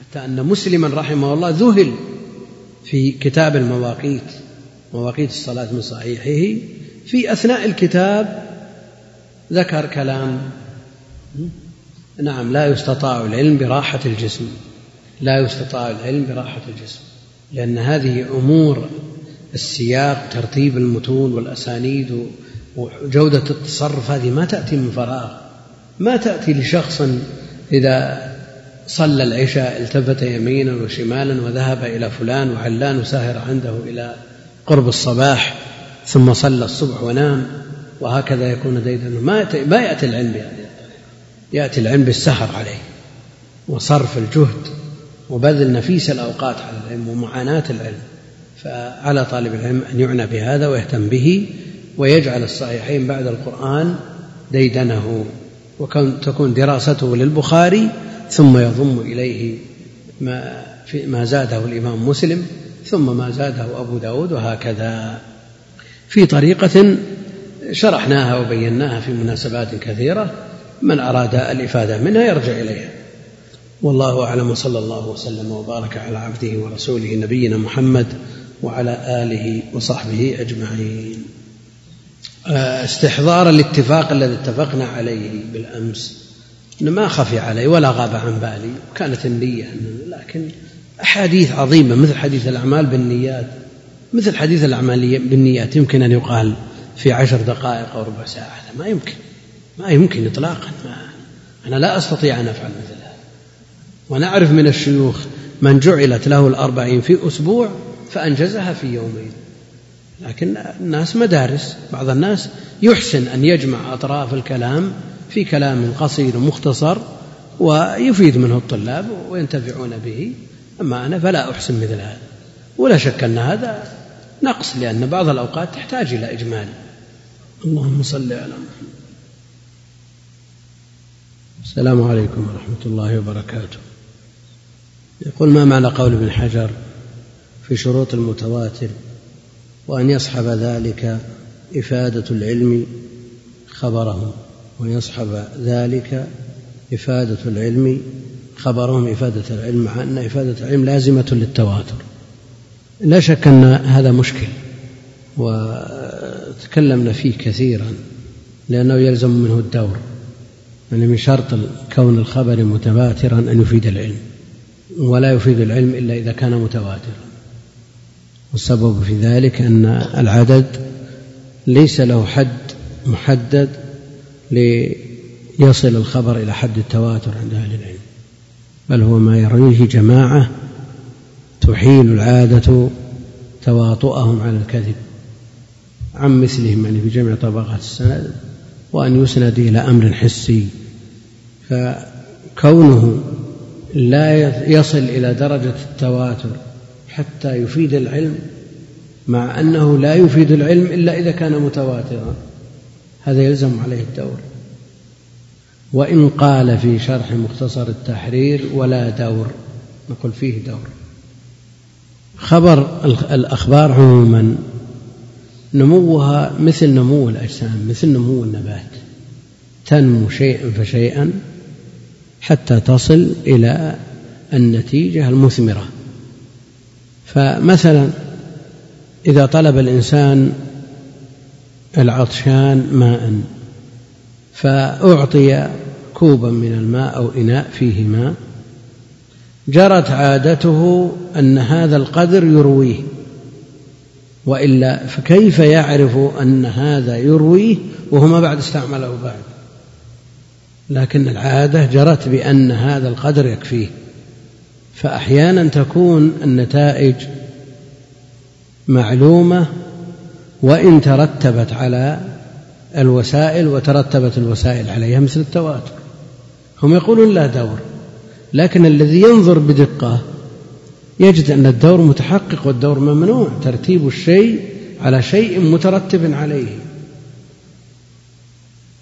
حتى أن مسلما رحمه الله ذهل في كتاب المواقيت مواقيت الصلاة من صحيحه في أثناء الكتاب ذكر كلام نعم لا يستطاع العلم براحة الجسم لا يستطاع العلم براحة الجسم لأن هذه أمور السياق ترتيب المتون والأسانيد وجودة التصرف هذه ما تأتي من فراغ ما تأتي لشخص إذا صلى العشاء التفت يمينا وشمالا وذهب إلى فلان وعلان وسهر عنده إلى قرب الصباح ثم صلى الصبح ونام وهكذا يكون ديدنا ما ما يأتي العلم الطريقة يأتي العلم بالسهر عليه وصرف الجهد وبذل نفيس الأوقات على العلم ومعاناة العلم. فعلى طالب العلم أن يعنى بهذا ويهتم به ويجعل الصحيحين بعد القرآن ديدنه وتكون دراسته للبخاري ثم يضم إليه ما, في ما زاده الإمام مسلم ثم ما زاده أبو داود وهكذا. في طريقة شرحناها وبيناها في مناسبات كثيرة من أراد الإفادة منها يرجع إليها. والله أعلم وصلى الله وسلم وبارك على عبده ورسوله نبينا محمد وعلى آله وصحبه أجمعين. استحضار الاتفاق الذي اتفقنا عليه بالأمس. ما خفي علي ولا غاب عن بالي. كانت النية لكن أحاديث عظيمة مثل حديث الأعمال بالنيات. مثل حديث الأعمال بالنيات يمكن أن يقال في عشر دقائق أو ربع ساعة. هذا ما يمكن. ما يمكن إطلاقا. ما أنا لا أستطيع أن أفعل مثل هذا. ونعرف من الشيوخ من جعلت له الأربعين في أسبوع فأنجزها في يومين. لكن الناس مدارس. بعض الناس يحسن أن يجمع أطراف الكلام في كلام قصير مختصر ويفيد منه الطلاب وينتفعون به. أما أنا فلا أحسن مثل هذا ولا شك أن هذا نقص لأن بعض الأوقات تحتاج إلى إجمال. اللهم صل على محمد. السلام عليكم ورحمة الله وبركاته. يقول ما معنى قول ابن حجر في شروط المتواتر وأن يصحب ذلك إفادة العلم خبره؟ ويصحب ذلك إفادة العلم خبرهم إفادة العلم مع أن إفادة العلم لازمة للتواتر. لا شك أن هذا مشكل وتكلمنا فيه كثيرا لأنه يلزم منه الدور يعني من شرط كون الخبر متواترا أن يفيد العلم ولا يفيد العلم إلا إذا كان متواترا. والسبب في ذلك أن العدد ليس له حد محدد ليصل الخبر إلى حد التواتر عند أهل العلم. بل هو ما يرويه جماعة تحيل العادة تواطؤهم على الكذب عن مثلهم يعني في جميع طبقات السند وأن يسند إلى أمر حسي. فكونه لا يصل إلى درجة التواتر حتى يفيد العلم مع أنه لا يفيد العلم إلا إذا كان متواترا. هذا يلزم عليه الدور. وإن قال في شرح مختصر التحرير ولا دور نقول فيه دور. خبر الأخبار عموما نموها مثل نمو الأجسام مثل نمو النبات. تنمو شيئا فشيئا حتى تصل إلى النتيجة المثمرة. فمثلا إذا طلب الإنسان العطشان ماء فأعطي كوبا من الماء أو إناء فيه ماء. جرت عادته أن هذا القدر يرويه وإلا فكيف يعرف أن هذا يرويه وهو ما بعد استعمله بعد؟ لكن العادة جرت بأن هذا القدر يكفيه. فأحيانا تكون النتائج معلومة وإن ترتبت على الوسائل وترتبت الوسائل عليها مثل التواتر. هم يقولون لا دور لكن الذي ينظر بدقة يجد أن الدور متحقق والدور ممنوع ترتيب الشيء على شيء مترتب عليه.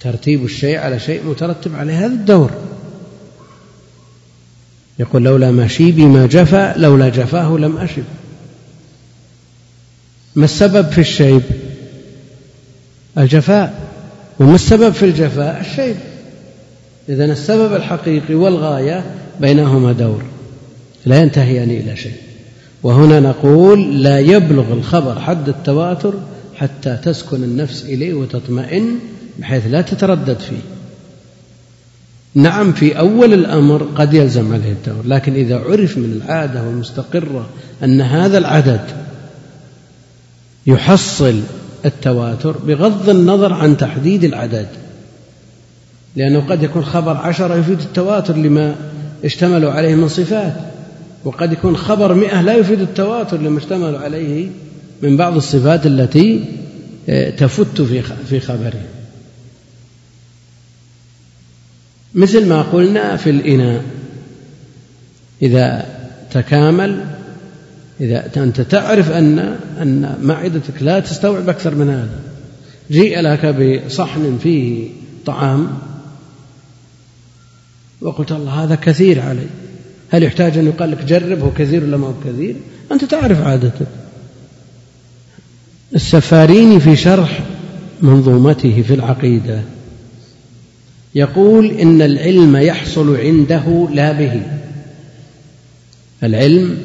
ترتيب الشيء على شيء مترتب عليه هذا الدور. يقول لولا مشيبي ما جفا لولا جفاه لم أشب. ما السبب في الشيب؟ الجفاء. وما السبب في الجفاء؟ الشيب. إذن السبب الحقيقي والغاية بينهما دور. لا ينتهيان إلى شيء. وهنا نقول لا يبلغ الخبر حد التواتر حتى تسكن النفس إليه وتطمئن بحيث لا تتردد فيه. نعم في أول الأمر قد يلزم عليه التواتر لكن إذا عرف من العادة والمستقرة أن هذا العدد يحصل التواتر بغض النظر عن تحديد العدد لأنه قد يكون خبر عشرة يفيد التواتر لما اشتملوا عليه من صفات وقد يكون خبر مئة لا يفيد التواتر لما اشتملوا عليه من بعض الصفات التي آه، تفت في في خبره. مثل ما قلنا في الإناء إذا تكامل إذا أنت تعرف أن أن معدتك لا تستوعب أكثر من هذا. جيء لك بصحن فيه طعام. وقلت الله هذا كثير علي. هل يحتاج أن يقال لك جرب؟ هو كثير ولا ما هو كثير؟ أنت تعرف عادتك. السفاريني في شرح منظومته في العقيدة يقول إن العلم يحصل عنده لا به. العلم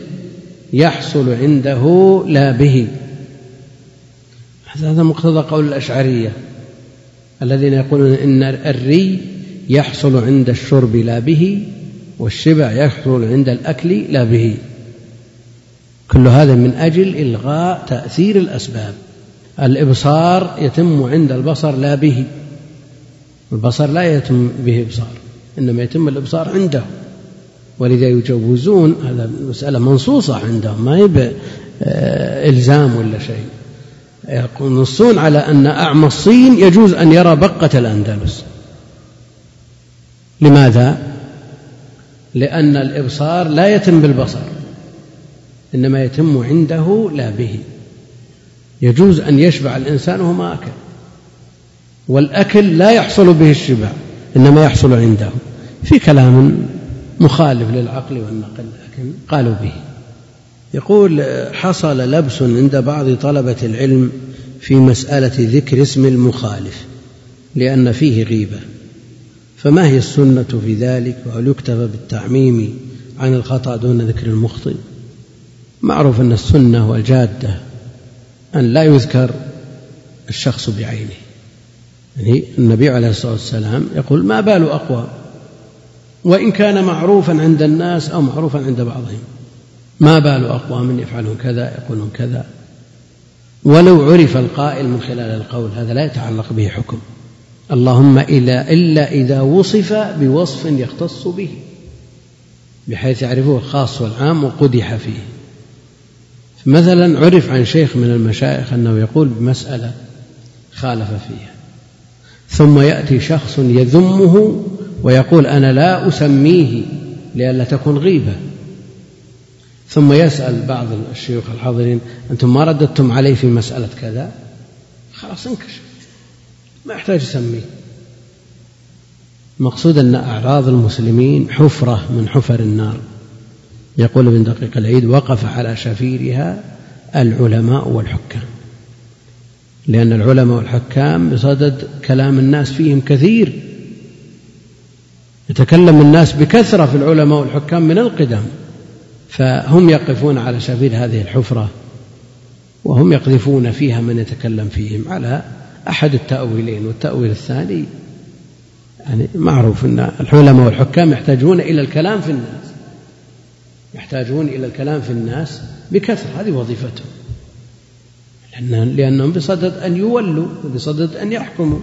يحصل عنده لا به. هذا مقتضى قول الأشعرية الذين يقولون إن الري يحصل عند الشرب لا به والشبع يحصل عند الأكل لا به. كل هذا من أجل إلغاء تأثير الأسباب. الإبصار يتم عند البصر لا به. البصر لا يتم به إبصار إنما يتم الإبصار عنده. ولذا يجوزون هذا مسألة منصوصة عندهم ما هي آه، إلزام ولا شيء. ينصون على أن أعمى الصين يجوز أن يرى بقة الأندلس. لماذا؟ لأن الإبصار لا يتم بالبصر إنما يتم عنده لا به. يجوز أن يشبع الإنسان وهو ما أكل والأكل لا يحصل به الشبع إنما يحصل عنده. في كلام مخالف للعقل والنقل لكن قالوا به. يقول حصل لبس عند بعض طلبة العلم في مسألة ذكر اسم المخالف لأن فيه غيبة. فما هي السنة في ذلك؟ وهل يكتفى بالتعميم عن الخطأ دون ذكر المخطئ؟ معروف أن السنة والجادة أن لا يذكر الشخص بعينه. يعني النبي عليه الصلاة والسلام يقول ما بال أقوى؟ وإن كان معروفا عند الناس أو معروفا عند بعضهم. ما بال أقوام يفعلون كذا يقولون كذا. ولو عرف القائل من خلال القول هذا لا يتعلق به حكم. اللهم إلا إلا إذا وصف بوصف يختص به بحيث يعرفه الخاص والعام وقدح فيه. مثلا عرف عن شيخ من المشايخ أنه يقول بمسألة خالف فيها. ثم يأتي شخص يذمه ويقول أنا لا أسميه لئلا تكون غيبة. ثم يسأل بعض الشيوخ الحاضرين أنتم ما رددتم عليه في مسألة كذا؟ خلاص انكشف. ما يحتاج يسميه مقصود أن أعراض المسلمين حفرة من حفر النار. يقول ابن دقيق العيد وقف على شفيرها العلماء والحكام. لأن العلماء والحكام بصدد كلام الناس فيهم كثير. يتكلم الناس بكثرة في العلماء والحكام من القدم فهم يقفون على سبيل هذه الحفرة وهم يقذفون فيها من يتكلم فيهم على أحد التأويلين والتأويل الثاني. يعني معروف أن العلماء والحكام يحتاجون إلى الكلام في الناس يحتاجون إلى الكلام في الناس بكثرة هذه وظيفتهم لأنهم بصدد أن يولوا وبصدد أن يحكموا.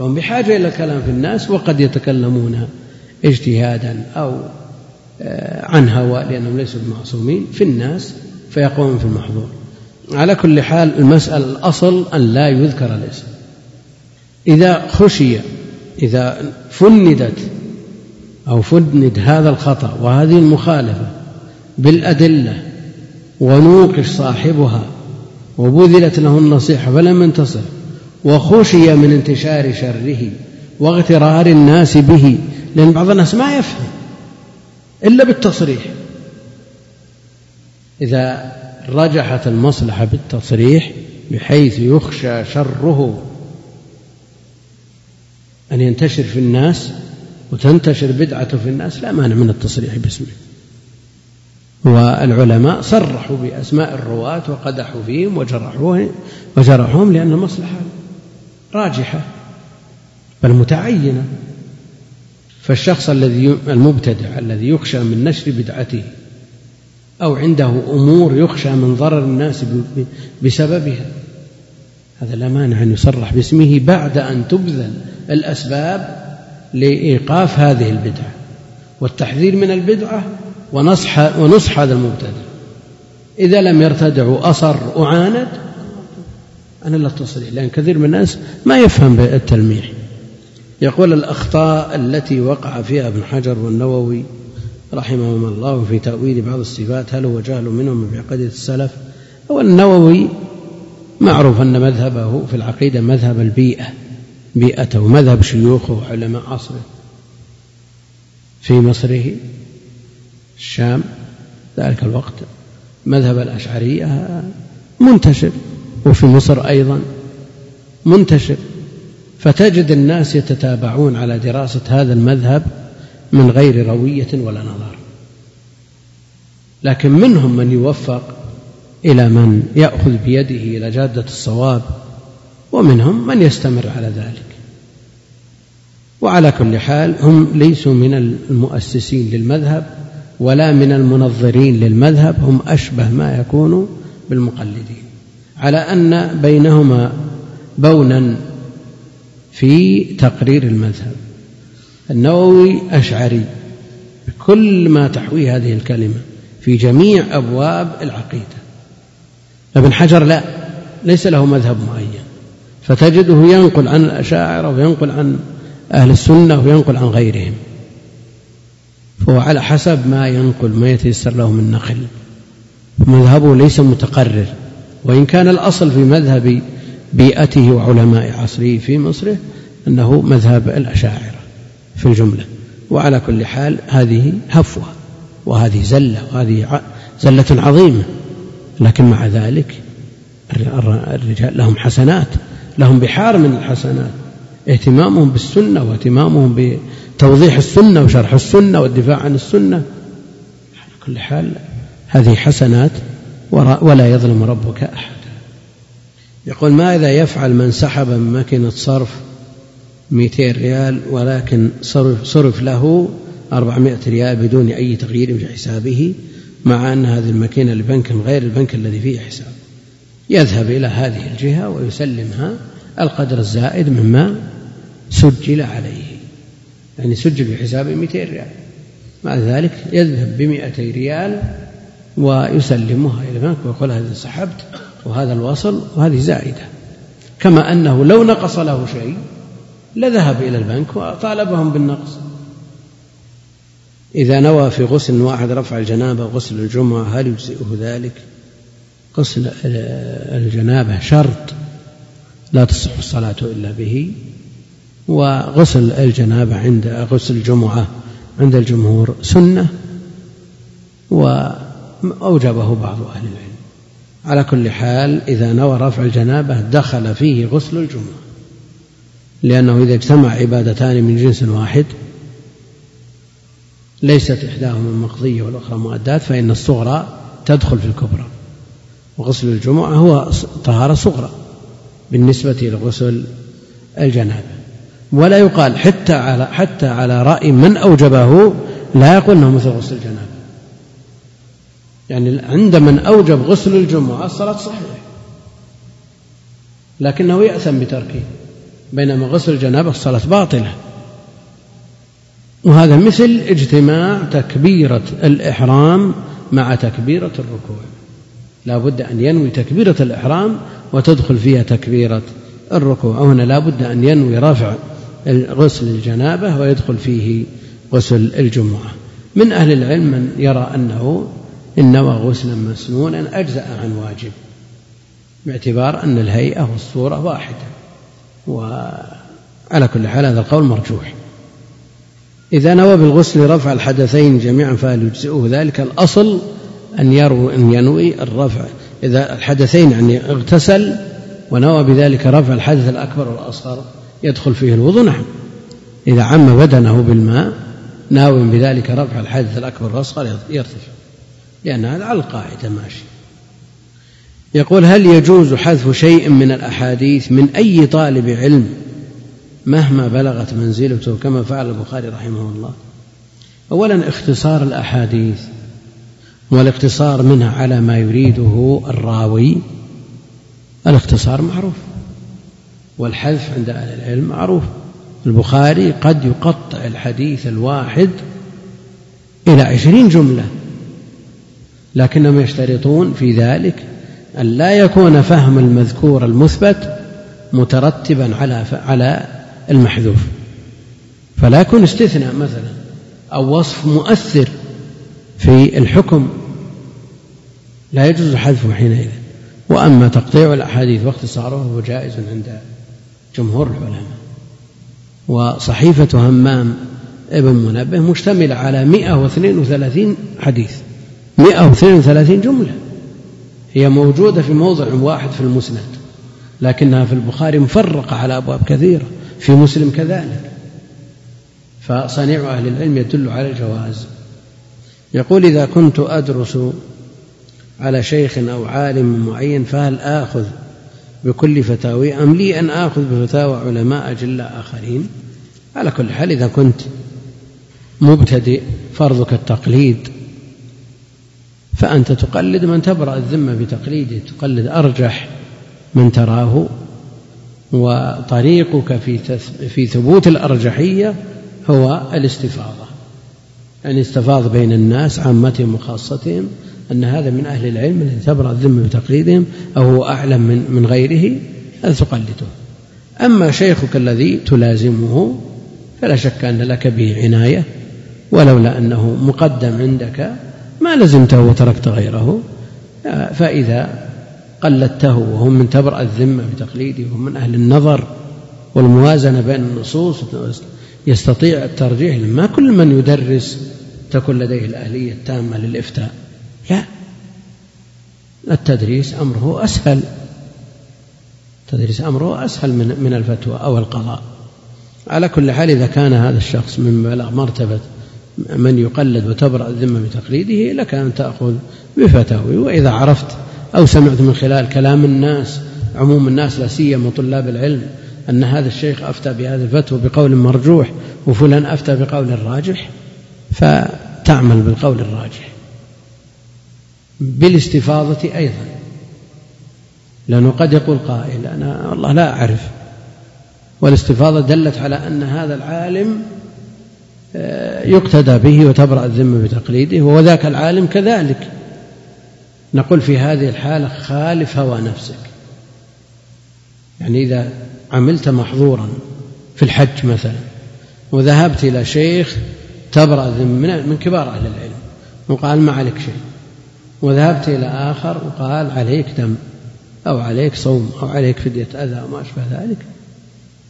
فهم بحاجة إلى الكلام في الناس وقد يتكلمون اجتهادا أو آه، عن هوى لأنهم ليسوا بمعصومين في الناس فيقومون في المحظور. على كل حال المسألة الأصل أن لا يذكر الاسم. إذا خشي إذا فندت أو فند هذا الخطأ وهذه المخالفة بالأدلة ونوقش صاحبها وبذلت له النصيحة فلم ينتصر وخشي من انتشار شره واغترار الناس به لأن بعض الناس ما يفهم إلا بالتصريح. إذا رجحت المصلحة بالتصريح بحيث يخشى شره أن ينتشر في الناس وتنتشر بدعته في الناس لا مانع من التصريح باسمه. والعلماء صرحوا بأسماء الرواة وقدحوا فيهم وجرحوهم وجرحوهم لأن المصلحة راجحة. بل متعينة. فالشخص الذي المبتدع الذي يخشى من نشر بدعته أو عنده أمور يخشى من ضرر الناس بسببها هذا لا مانع أن يصرح باسمه بعد أن تبذل الأسباب لإيقاف هذه البدعة والتحذير من البدعة ونصح ونصح هذا المبتدع. إذا لم يرتدع وأصر وعاند أنا لا أتصل لأن كثير من الناس ما يفهم التلميح يقول الأخطاء التي وقع فيها ابن حجر والنووي رحمهما الله في تأويل بعض الصفات هل هو جهل منهم بعقيدة السلف؟ أو النووي معروف أن مذهبه في العقيدة مذهب البيئة بيئته مذهب شيوخه وعلماء عصره. في مصره الشام ذلك الوقت مذهب الأشعرية منتشر. وفي مصر أيضا منتشر. فتجد الناس يتتابعون على دراسة هذا المذهب من غير روية ولا نظر. لكن منهم من يوفق إلى من يأخذ بيده إلى جادة الصواب ومنهم من يستمر على ذلك. وعلى كل حال هم ليسوا من المؤسسين للمذهب ولا من المنظرين للمذهب هم أشبه ما يكون بالمقلدين. على أن بينهما بونا في تقرير المذهب. النووي أشعري بكل ما تحويه هذه الكلمة في جميع أبواب العقيدة. ابن حجر لا ليس له مذهب معين. فتجده ينقل عن الأشاعرة وينقل عن أهل السنة وينقل عن غيرهم. فهو على حسب ما ينقل ما يتيسر له من نقل. مذهبه ليس متقرر. وإن كان الأصل في مذهب بيئته وعلماء عصره في مصره أنه مذهب الأشاعرة في الجملة. وعلى كل حال هذه هفوة وهذه زلة وهذه زلة عظيمة. لكن مع ذلك الرجال لهم حسنات لهم بحار من الحسنات. اهتمامهم بالسنة واهتمامهم بتوضيح السنة وشرح السنة والدفاع عن السنة. على كل حال هذه حسنات ولا يظلم ربك أحدا يقول ماذا يفعل من سحب من ماكينة صرف 200 ريال ولكن صرف, صرف له 400 ريال بدون أي تغيير في حسابه مع أن هذه الماكينة لبنك غير البنك الذي فيه حساب. يذهب إلى هذه الجهة ويسلمها القدر الزائد مما سجل عليه. يعني سجل في حسابه 200 ريال. مع ذلك يذهب ب 200 ريال ويسلمها إلى البنك ويقول هذا سحبت وهذا الوصل وهذه زائدة. كما أنه لو نقص له شيء لذهب إلى البنك وطالبهم بالنقص. إذا نوى في غسل واحد رفع الجنابة وغسل الجمعة هل يجزئه ذلك؟ غسل الجنابة شرط لا تصح الصلاة إلا به. وغسل الجنابة عند غسل الجمعة عند الجمهور سنة. وأوجبه بعض أهل العلم. على كل حال إذا نوى رفع الجنابة دخل فيه غسل الجمعة. لأنه إذا اجتمع عبادتان من جنس واحد ليست إحداهما مقضية والأخرى مؤدات فإن الصغرى تدخل في الكبرى. وغسل الجمعة هو طهارة صغرى بالنسبة لغسل الجنابة. ولا يقال حتى على حتى على رأي من أوجبه لا يقول أنه مثل غسل الجنابة. يعني عند من أوجب غسل الجمعة الصلاة صحيحة لكنه يأثم بتركه بينما غسل الجنابة الصلاة باطلة. وهذا مثل اجتماع تكبيرة الإحرام مع تكبيرة الركوع. لا بد أن ينوي تكبيرة الإحرام وتدخل فيها تكبيرة الركوع. هنا لا بد أن ينوي رفع غسل الجنابة ويدخل فيه غسل الجمعة. من أهل العلم من يرى أنه إن نوى غسلا مسنونا أجزأ عن واجب باعتبار أن الهيئة والصورة واحدة وعلى كل حال هذا القول مرجوح. إذا نوى بالغسل رفع الحدثين جميعا فهل يجزئه ذلك الأصل أن يروي أن ينوي الرفع. إذا الحدثين يعني اغتسل ونوى بذلك رفع الحدث الأكبر والأصغر يدخل فيه الوضوء نعم. إذا عم بدنه بالماء ناوي بذلك رفع الحدث الأكبر والأصغر يرتفع. لأن هذا على القاعدة ماشي. يقول هل يجوز حذف شيء من الأحاديث من أي طالب علم مهما بلغت منزلته كما فعل البخاري رحمه الله؟ أولا اختصار الأحاديث والاقتصار منها على ما يريده الراوي. الاختصار معروف والحذف عند أهل العلم معروف. البخاري قد يقطع الحديث الواحد إلى عشرين جملة. لكنهم يشترطون في ذلك أن لا يكون فهم المذكور المثبت مترتبا على على المحذوف. فلا يكون استثناء مثلا أو وصف مؤثر في الحكم. لا يجوز حذفه حينئذ. وأما تقطيع الأحاديث واختصاره فهو جائز عند جمهور العلماء. وصحيفة همام ابن منبه مشتملة على 132 حديث. 132 جملة. هي موجودة في موضع واحد في المسند لكنها في البخاري مفرقة على أبواب كثيرة في مسلم كذلك. فصنيع أهل العلم يدل على الجواز. يقول إذا كنت أدرس على شيخ أو عالم معين فهل آخذ بكل فتاوي؟ أم لي أن آخذ بفتاوى علماء أجلاء آخرين؟ على كل حال إذا كنت مبتدئ فرضك التقليد فأنت تقلد من تبرأ الذمة بتقليده تقلد أرجح من تراه وطريقك في في ثبوت الأرجحية هو الاستفاضة. أن يعني استفاض بين الناس عامتهم وخاصتهم أن هذا من أهل العلم الذي تبرأ الذمة بتقليدهم أو هو أعلم من, من غيره تقلده. أما شيخك الذي تلازمه فلا شك أن لك به عناية ولولا أنه مقدم عندك ما لزمته وتركت غيره. فإذا قلدته وهم من تبرأ الذمة بتقليده وهم من أهل النظر والموازنة بين النصوص يستطيع الترجيح ما كل من يدرس تكون لديه الأهلية التامة للإفتاء. لا التدريس أمره أسهل. التدريس أمره أسهل من من الفتوى أو القضاء. على كل حال إذا كان هذا الشخص من بلغ مرتبة من يقلد وتبرأ الذمة بتقليده لك أن تأخذ بفتاوي وإذا عرفت أو سمعت من خلال كلام الناس عموم الناس لا سيما طلاب العلم أن هذا الشيخ أفتى بهذه الفتوى بقول مرجوح وفلان أفتى بقول راجح فتعمل بالقول الراجح. بالاستفاضة أيضا. لأنه قد يقول قائل أنا والله لا أعرف. والاستفاضة دلت على أن هذا العالم يقتدى به وتبرأ الذمة بتقليده وذاك العالم كذلك. نقول في هذه الحالة خالف هوى نفسك. يعني إذا عملت محظورا في الحج مثلا وذهبت إلى شيخ تبرأ الذمة من كبار أهل العلم وقال ما عليك شيء. وذهبت إلى آخر وقال عليك دم أو عليك صوم أو عليك فدية أذى وما أشبه ذلك.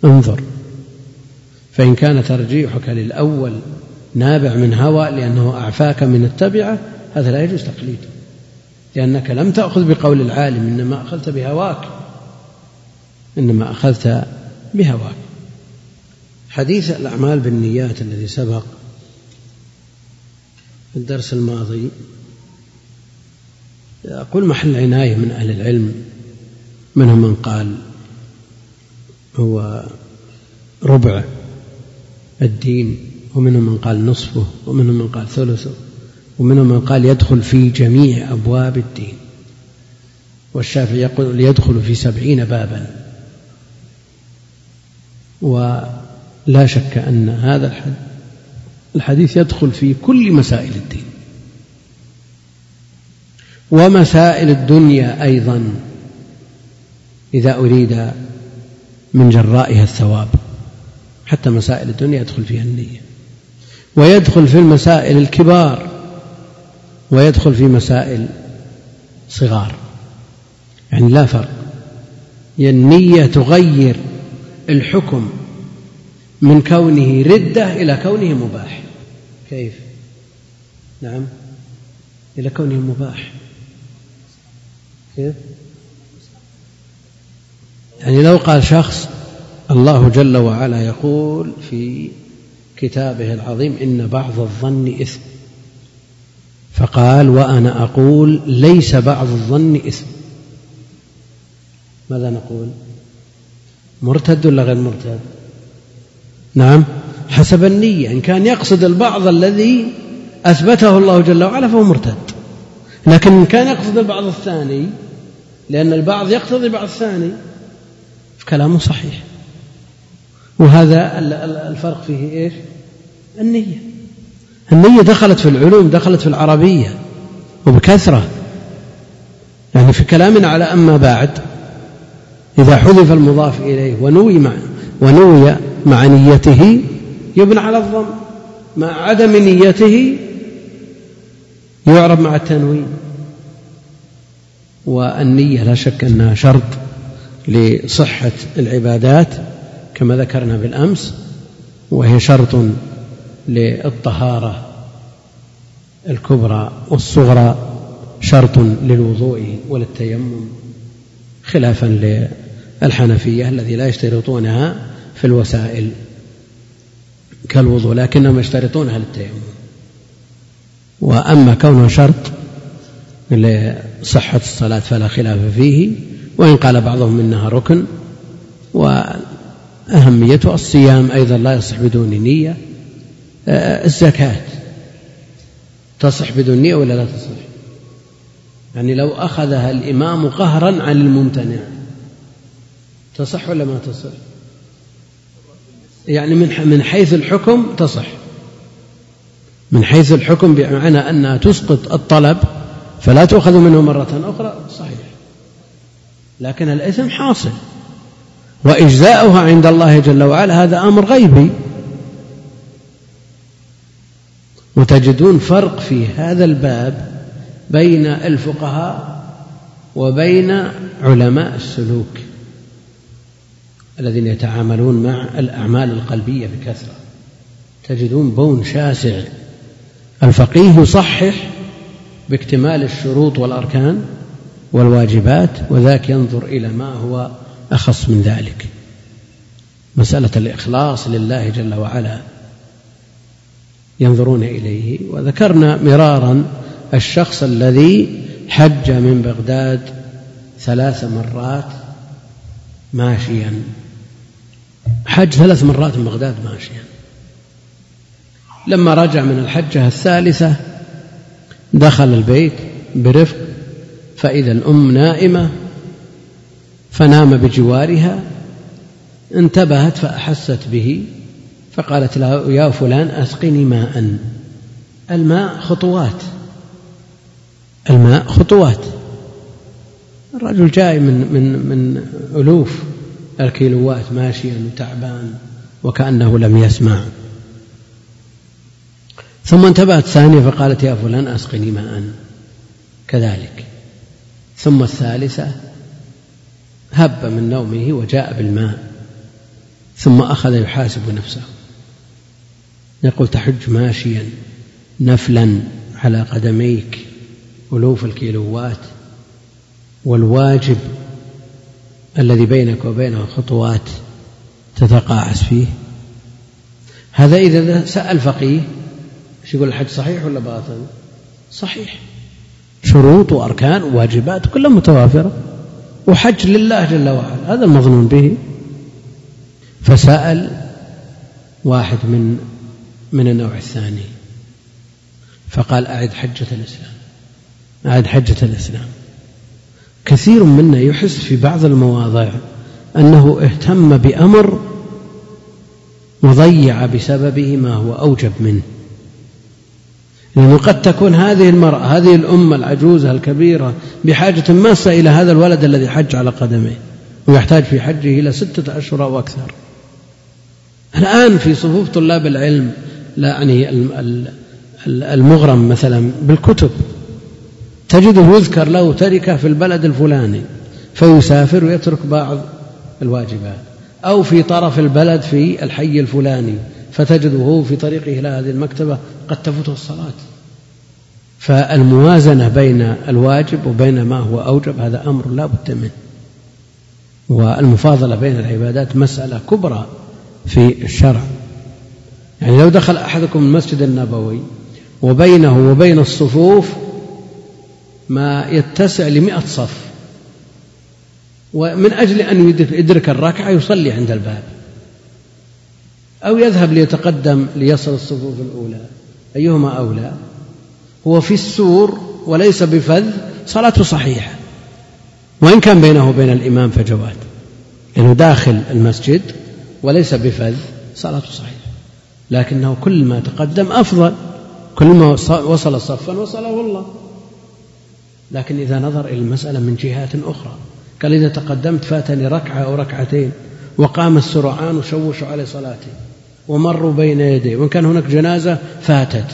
انظر. فإن كان ترجيحك للأول نابع من هوى لأنه أعفاك من التبعة هذا لا يجوز تقليده. لأنك لم تأخذ بقول العالم إنما أخذت بهواك. إنما أخذت بهواك. حديث الأعمال بالنيات الذي سبق في الدرس الماضي أقول محل عناية من أهل العلم منهم من قال هو ربع. الدين ومنهم من قال نصفه ومنهم من قال ثلثه ومنهم من قال يدخل في جميع أبواب الدين. والشافعي يقول يدخل في سبعين بابا. ولا شك أن هذا الحديث يدخل في كل مسائل الدين. ومسائل الدنيا أيضا إذا أريد من جرائها الثواب. حتى مسائل الدنيا يدخل فيها النية. ويدخل في المسائل الكبار ويدخل في مسائل صغار. يعني لا فرق. النية تغير الحكم من كونه ردة إلى كونه مباح. كيف؟ نعم. إلى كونه مباح. كيف؟ يعني لو قال شخص الله جل وعلا يقول في كتابه العظيم إن بعض الظن إثم. فقال وأنا أقول ليس بعض الظن إثم. ماذا نقول؟ مرتد ولا غير مرتد؟ نعم. حسب النية إن كان يقصد البعض الذي أثبته الله جل وعلا فهو مرتد. لكن إن كان يقصد البعض الثاني لأن البعض يقتضي بعض الثاني فكلامه صحيح. وهذا الفرق فيه إيش؟ النية. النية دخلت في العلوم دخلت في العربية وبكثرة. يعني في كلامنا على أما بعد إذا حذف المضاف إليه ونوي مع ونوي مع نيته يبنى على الضم. مع عدم نيته يعرب مع التنوين. والنية لا شك أنها شرط لصحة العبادات. كما ذكرنا بالأمس وهي شرط للطهارة الكبرى والصغرى شرط للوضوء وللتيمم خلافا للحنفية الذي لا يشترطونها في الوسائل كالوضوء لكنهم يشترطونها للتيمم. وأما كونه شرط لصحة الصلاة فلا خلاف فيه وإن قال بعضهم إنها ركن وأهميته الصيام أيضا لا يصح بدون نية. آه، الزكاة تصح بدون نية ولا لا تصح؟ يعني لو أخذها الإمام قهرا عن الممتنع تصح ولا ما تصح؟ يعني من من حيث الحكم تصح. من حيث الحكم بمعنى أنها تسقط الطلب فلا تؤخذ منه مرة أخرى صحيح. لكن الإثم حاصل. وإجزاؤها عند الله جل وعلا هذا أمر غيبي. وتجدون فرق في هذا الباب بين الفقهاء وبين علماء السلوك الذين يتعاملون مع الأعمال القلبية بكثرة. تجدون بون شاسع. الفقيه يصحح باكتمال الشروط والأركان والواجبات وذاك ينظر إلى ما هو أخص من ذلك. مسألة الإخلاص لله جل وعلا ينظرون إليه وذكرنا مرارا الشخص الذي حج من بغداد ثلاث مرات ماشيا. حج ثلاث مرات من بغداد ماشيا. لما رجع من الحجة الثالثة دخل البيت برفق فإذا الأم نائمة فنام بجوارها انتبهت فأحست به فقالت له يا فلان أسقني ماء. الماء خطوات الماء خطوات. الرجل جاي من من من ألوف الكيلوات ماشيا وتعبان وكأنه لم يسمع. ثم انتبهت ثانية فقالت يا فلان أسقني ماء. كذلك. ثم الثالثة هب من نومه وجاء بالماء ثم أخذ يحاسب نفسه. يقول تحج ماشيا نفلا على قدميك ألوف الكيلوات والواجب الذي بينك وبينه خطوات تتقاعس فيه. هذا إذا سأل فقيه إيش يقول الحج صحيح ولا باطل؟ صحيح. شروط وأركان وواجبات كلها متوافرة. وحج لله جل وعلا. هذا المظنون به. فسأل واحد من من النوع الثاني. فقال أعد حجة الإسلام. أعد حجة الإسلام. كثير منا يحس في بعض المواضع أنه اهتم بأمر وضيع بسببه ما هو أوجب منه. لأنه قد تكون هذه المرأة هذه الأمة العجوزة الكبيرة بحاجة ماسة إلى هذا الولد الذي حج على قدميه ويحتاج في حجه إلى ستة أشهر أو أكثر. الآن في صفوف طلاب العلم لا يعني المغرم مثلا بالكتب تجده يذكر له تركة في البلد الفلاني فيسافر ويترك بعض الواجبات أو في طرف البلد في الحي الفلاني. فتجده في طريقه إلى هذه المكتبة قد تفوته الصلاة. فالموازنة بين الواجب وبين ما هو أوجب هذا أمر لا بد منه. والمفاضلة بين العبادات مسألة كبرى في الشرع. يعني لو دخل أحدكم المسجد النبوي وبينه وبين الصفوف ما يتسع لمئة صف ومن أجل أن يدرك الركعة يصلي عند الباب. أو يذهب ليتقدم ليصل الصفوف الأولى. أيهما أولى؟ هو في السور وليس بفذ صلاته صحيحة. وإن كان بينه وبين الإمام فجوات لأنه داخل المسجد وليس بفذ صلاته صحيحة. لكنه كل ما تقدم أفضل. كل ما وصل صفا وصله الله. لكن إذا نظر إلى المسألة من جهات أخرى قال إذا تقدمت فاتني ركعة أو ركعتين وقام السرعان وشوشوا على صلاته ومروا بين يديه. وإن كان هناك جنازة فاتت.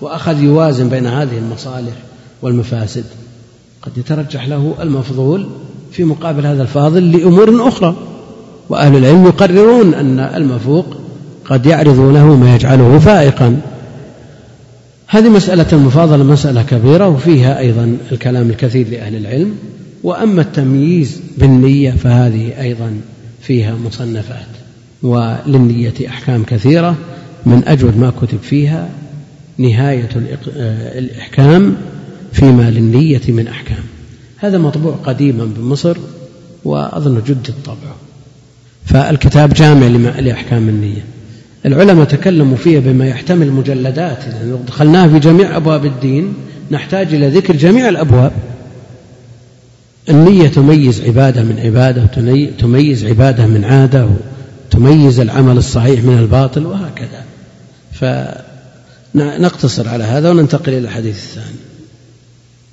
وأخذ يوازن بين هذه المصالح والمفاسد. قد يترجح له المفضول في مقابل هذا الفاضل لأمور أخرى. وأهل العلم يقررون أن المفوق قد يعرض له ما يجعله فائقا. هذه مسألة المفاضلة مسألة كبيرة وفيها أيضا الكلام الكثير لأهل العلم. وأما التمييز بالنية فهذه أيضا فيها مصنفات. وللنية أحكام كثيرة من أجود ما كتب فيها نهاية الإحكام فيما للنية من أحكام. هذا مطبوع قديما بمصر وأظن جدد طبعه فالكتاب جامع لأحكام النية. العلماء تكلموا فيها بما يحتمل مجلدات. يعني لو دخلناها في جميع أبواب الدين نحتاج إلى ذكر جميع الأبواب. النية تميز عبادة من عبادة تميز عبادة من عادة تميز العمل الصحيح من الباطل وهكذا. فنقتصر على هذا وننتقل إلى الحديث الثاني.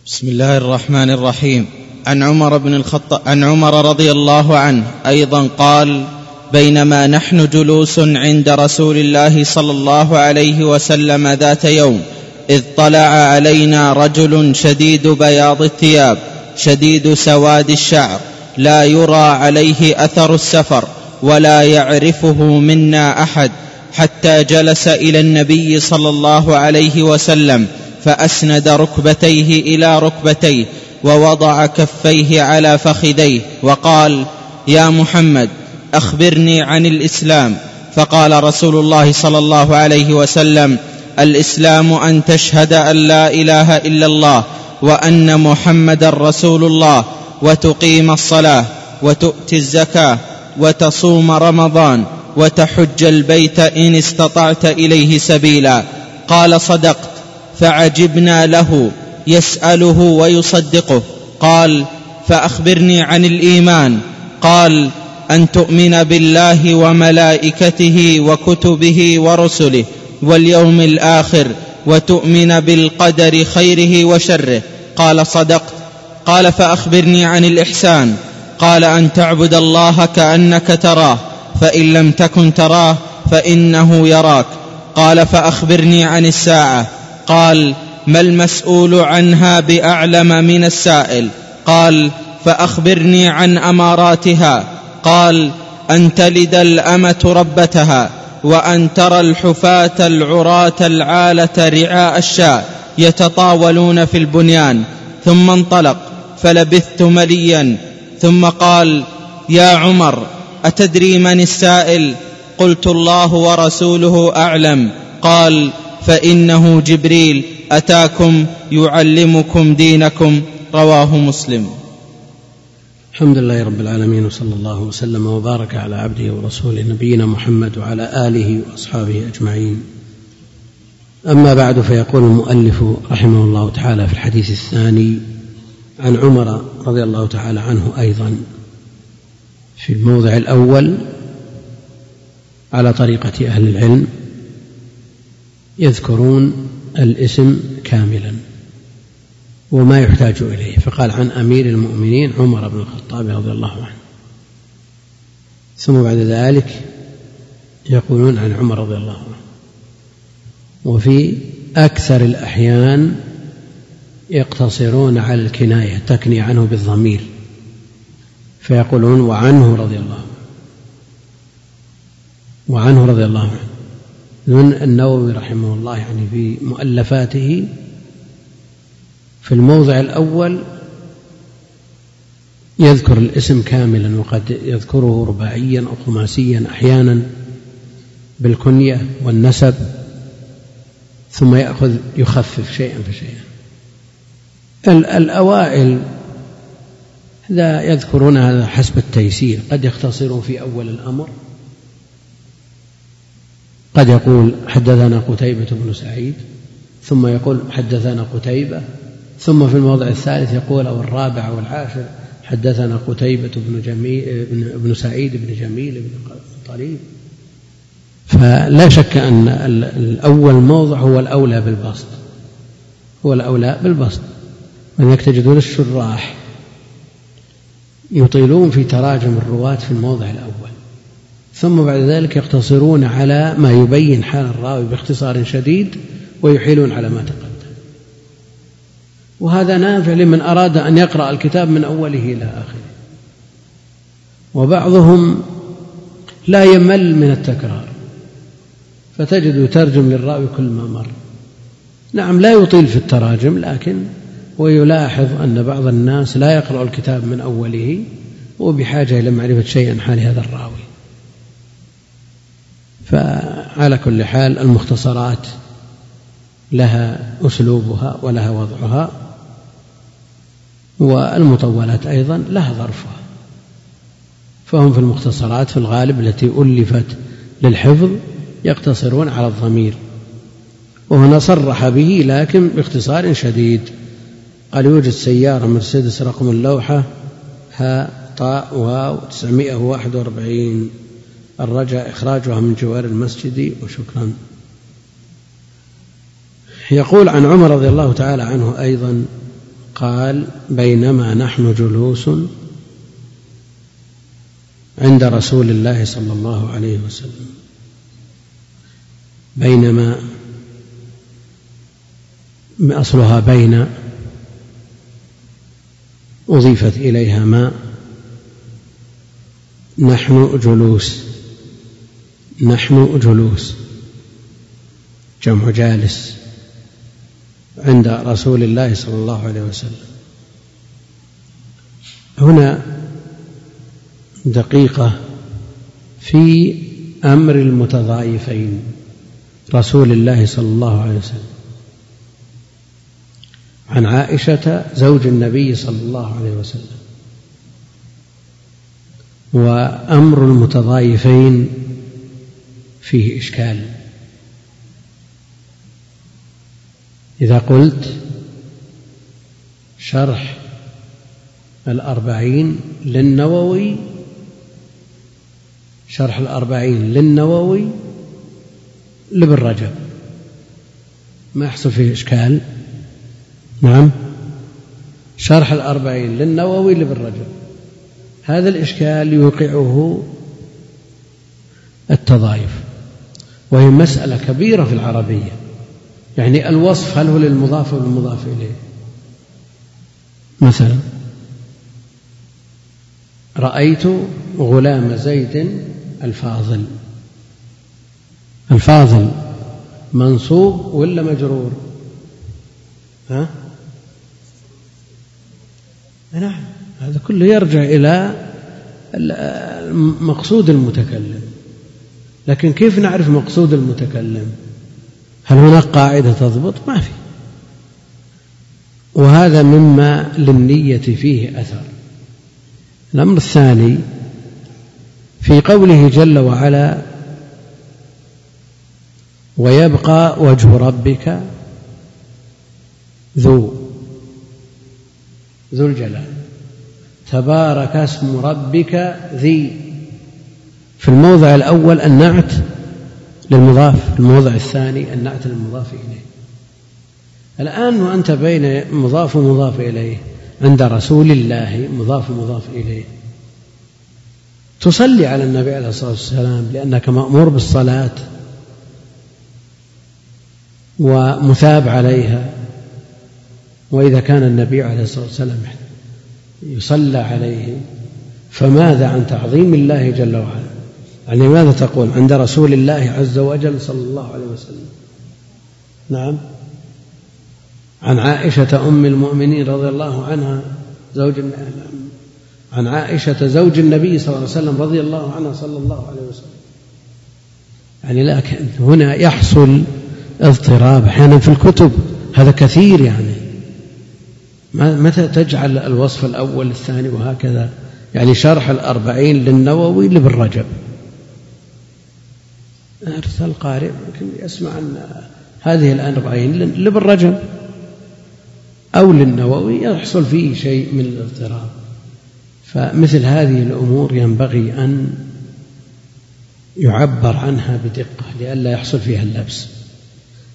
بسم الله الرحمن الرحيم. عن عمر بن الخطاب عن عمر رضي الله عنه أيضا قال بينما نحن جلوس عند رسول الله صلى الله عليه وسلم ذات يوم إذ طلع علينا رجل شديد بياض الثياب شديد سواد الشعر لا يرى عليه أثر السفر ولا يعرفه منا أحد حتى جلس إلى النبي صلى الله عليه وسلم فأسند ركبتيه إلى ركبتيه ووضع كفيه على فخذيه وقال يا محمد أخبرني عن الإسلام. فقال رسول الله صلى الله عليه وسلم الإسلام أن تشهد أن لا إله إلا الله وأن محمدا رسول الله وتقيم الصلاة وتؤتي الزكاة وتصوم رمضان وتحج البيت إن استطعت إليه سبيلا. قال صدقت فعجبنا له يسأله ويصدقه. قال فأخبرني عن الإيمان. قال أن تؤمن بالله وملائكته وكتبه ورسله واليوم الآخر وتؤمن بالقدر خيره وشره. قال صدقت. قال فأخبرني عن الإحسان. قال أن تعبد الله كأنك تراه فإن لم تكن تراه فإنه يراك. قال فأخبرني عن الساعة. قال ما المسؤول عنها بأعلم من السائل؟ قال فأخبرني عن أماراتها. قال أن تلد الأمة ربتها وأن ترى الحفاة العراة العالة رعاء الشاء يتطاولون في البنيان ثم انطلق فلبثت مليا. ثم قال يا عمر أتدري من السائل؟ قلت الله ورسوله أعلم. قال فإنه جبريل أتاكم يعلمكم دينكم. رواه مسلم. الحمد لله رب العالمين وصلى الله وسلم وبارك على عبده ورسوله نبينا محمد وعلى آله وأصحابه أجمعين. أما بعد فيقول المؤلف رحمه الله تعالى في الحديث الثاني عن عمر رضي الله تعالى عنه أيضا في الموضع الأول على طريقة أهل العلم يذكرون الاسم كاملا وما يحتاج إليه فقال عن أمير المؤمنين عمر بن الخطاب رضي الله عنه. ثم بعد ذلك يقولون عن عمر رضي الله عنه. وفي أكثر الأحيان يقتصرون على الكناية تكني عنه بالضمير. فيقولون وعنه رضي الله عنه. وعنه رضي الله عنه. من النووي رحمه الله يعني في مؤلفاته في الموضع الأول يذكر الاسم كاملا وقد يذكره رباعيا أو خماسيا أحيانا بالكنية والنسب ثم يأخذ يخفف شيئا فشيئا. الأوائل لا يذكرون هذا حسب التيسير. قد يختصرون في أول الأمر. قد يقول حدثنا قتيبة بن سعيد ثم يقول حدثنا قتيبة ثم في الموضع الثالث يقول أو الرابع أو العاشر حدثنا قتيبة بن جميل بن سعيد بن جميل بن طريف فلا شك أن الأول موضع هو الأولى بالبسط. هو الأولى بالبسط. ولذلك تجدون الشراح يطيلون في تراجم الرواة في الموضع الأول ثم بعد ذلك يقتصرون على ما يبين حال الراوي باختصار شديد ويحيلون على ما تقدم. وهذا نافع لمن أراد أن يقرأ الكتاب من أوله إلى آخره. وبعضهم لا يمل من التكرار فتجد يترجم للراوي كل ما مر. نعم لا يطيل في التراجم لكن ويلاحظ أن بعض الناس لا يقرأ الكتاب من أوله وبحاجة إلى معرفة شيء عن حال هذا الراوي. فعلى كل حال المختصرات لها أسلوبها ولها وضعها والمطولات أيضا لها ظرفها. فهم في المختصرات في الغالب التي ألفت للحفظ يقتصرون على الضمير. وهنا صرح به لكن باختصار شديد. قال يوجد سيارة مرسيدس رقم اللوحة هاء طاء واو 941 الرجاء إخراجها من جوار المسجد وشكرا. يقول عن عمر رضي الله تعالى عنه أيضا قال بينما نحن جلوس عند رسول الله صلى الله عليه وسلم. بينما أصلها بين أضيفت إليها ما نحن جلوس نحن جلوس جمع جالس عند رسول الله صلى الله عليه وسلم. هنا دقيقة في أمر المتضايفين رسول الله صلى الله عليه وسلم. عن عائشة زوج النبي صلى الله عليه وسلم. وأمر المتضايفين فيه إشكال. إذا قلت شرح الأربعين للنووي شرح الأربعين للنووي لابن رجب. ما يحصل فيه إشكال. نعم. شرح الأربعين للنووي لابن رجب. هذا الإشكال يوقعه التضايف وهي مسألة كبيرة في العربية. يعني الوصف هل هو للمضاف أو للمضاف إليه؟ مثلا. رأيت غلام زيد الفاضل. الفاضل. منصوب ولا مجرور؟ ها؟ نعم هذا كله يرجع إلى مقصود المتكلم. لكن كيف نعرف مقصود المتكلم؟ هل هناك قاعدة تضبط؟ ما في. وهذا مما للنية فيه أثر. الأمر الثاني في قوله جل وعلا ويبقى وجه ربك ذو ذو الجلال. تبارك اسم ربك ذي. في الموضع الأول النعت للمضاف الموضع الثاني النعت للمضاف إليه. الآن وأنت بين مضاف ومضاف إليه عند رسول الله مضاف ومضاف إليه. تصلي على النبي عليه الصلاة والسلام لأنك مأمور بالصلاة ومثاب عليها. وإذا كان النبي عليه الصلاة والسلام يصلى عليه فماذا عن تعظيم الله جل وعلا؟ يعني ماذا تقول عند رسول الله عز وجل صلى الله عليه وسلم؟ نعم. عن عائشة أم المؤمنين رضي الله عنها زوج عن عائشة زوج النبي صلى الله عليه وسلم رضي الله عنها صلى الله عليه وسلم. يعني لكن هنا يحصل اضطراب أحيانا في الكتب هذا كثير يعني. متى تجعل الوصف الأول الثاني وهكذا؟ يعني شرح الأربعين للنووي لابن رجب أرسل قارئ يمكن يسمع أن هذه الأربعين لابن رجب أو للنووي يحصل فيه شيء من الاضطراب. فمثل هذه الأمور ينبغي أن يعبر عنها بدقة لئلا يحصل فيها اللبس.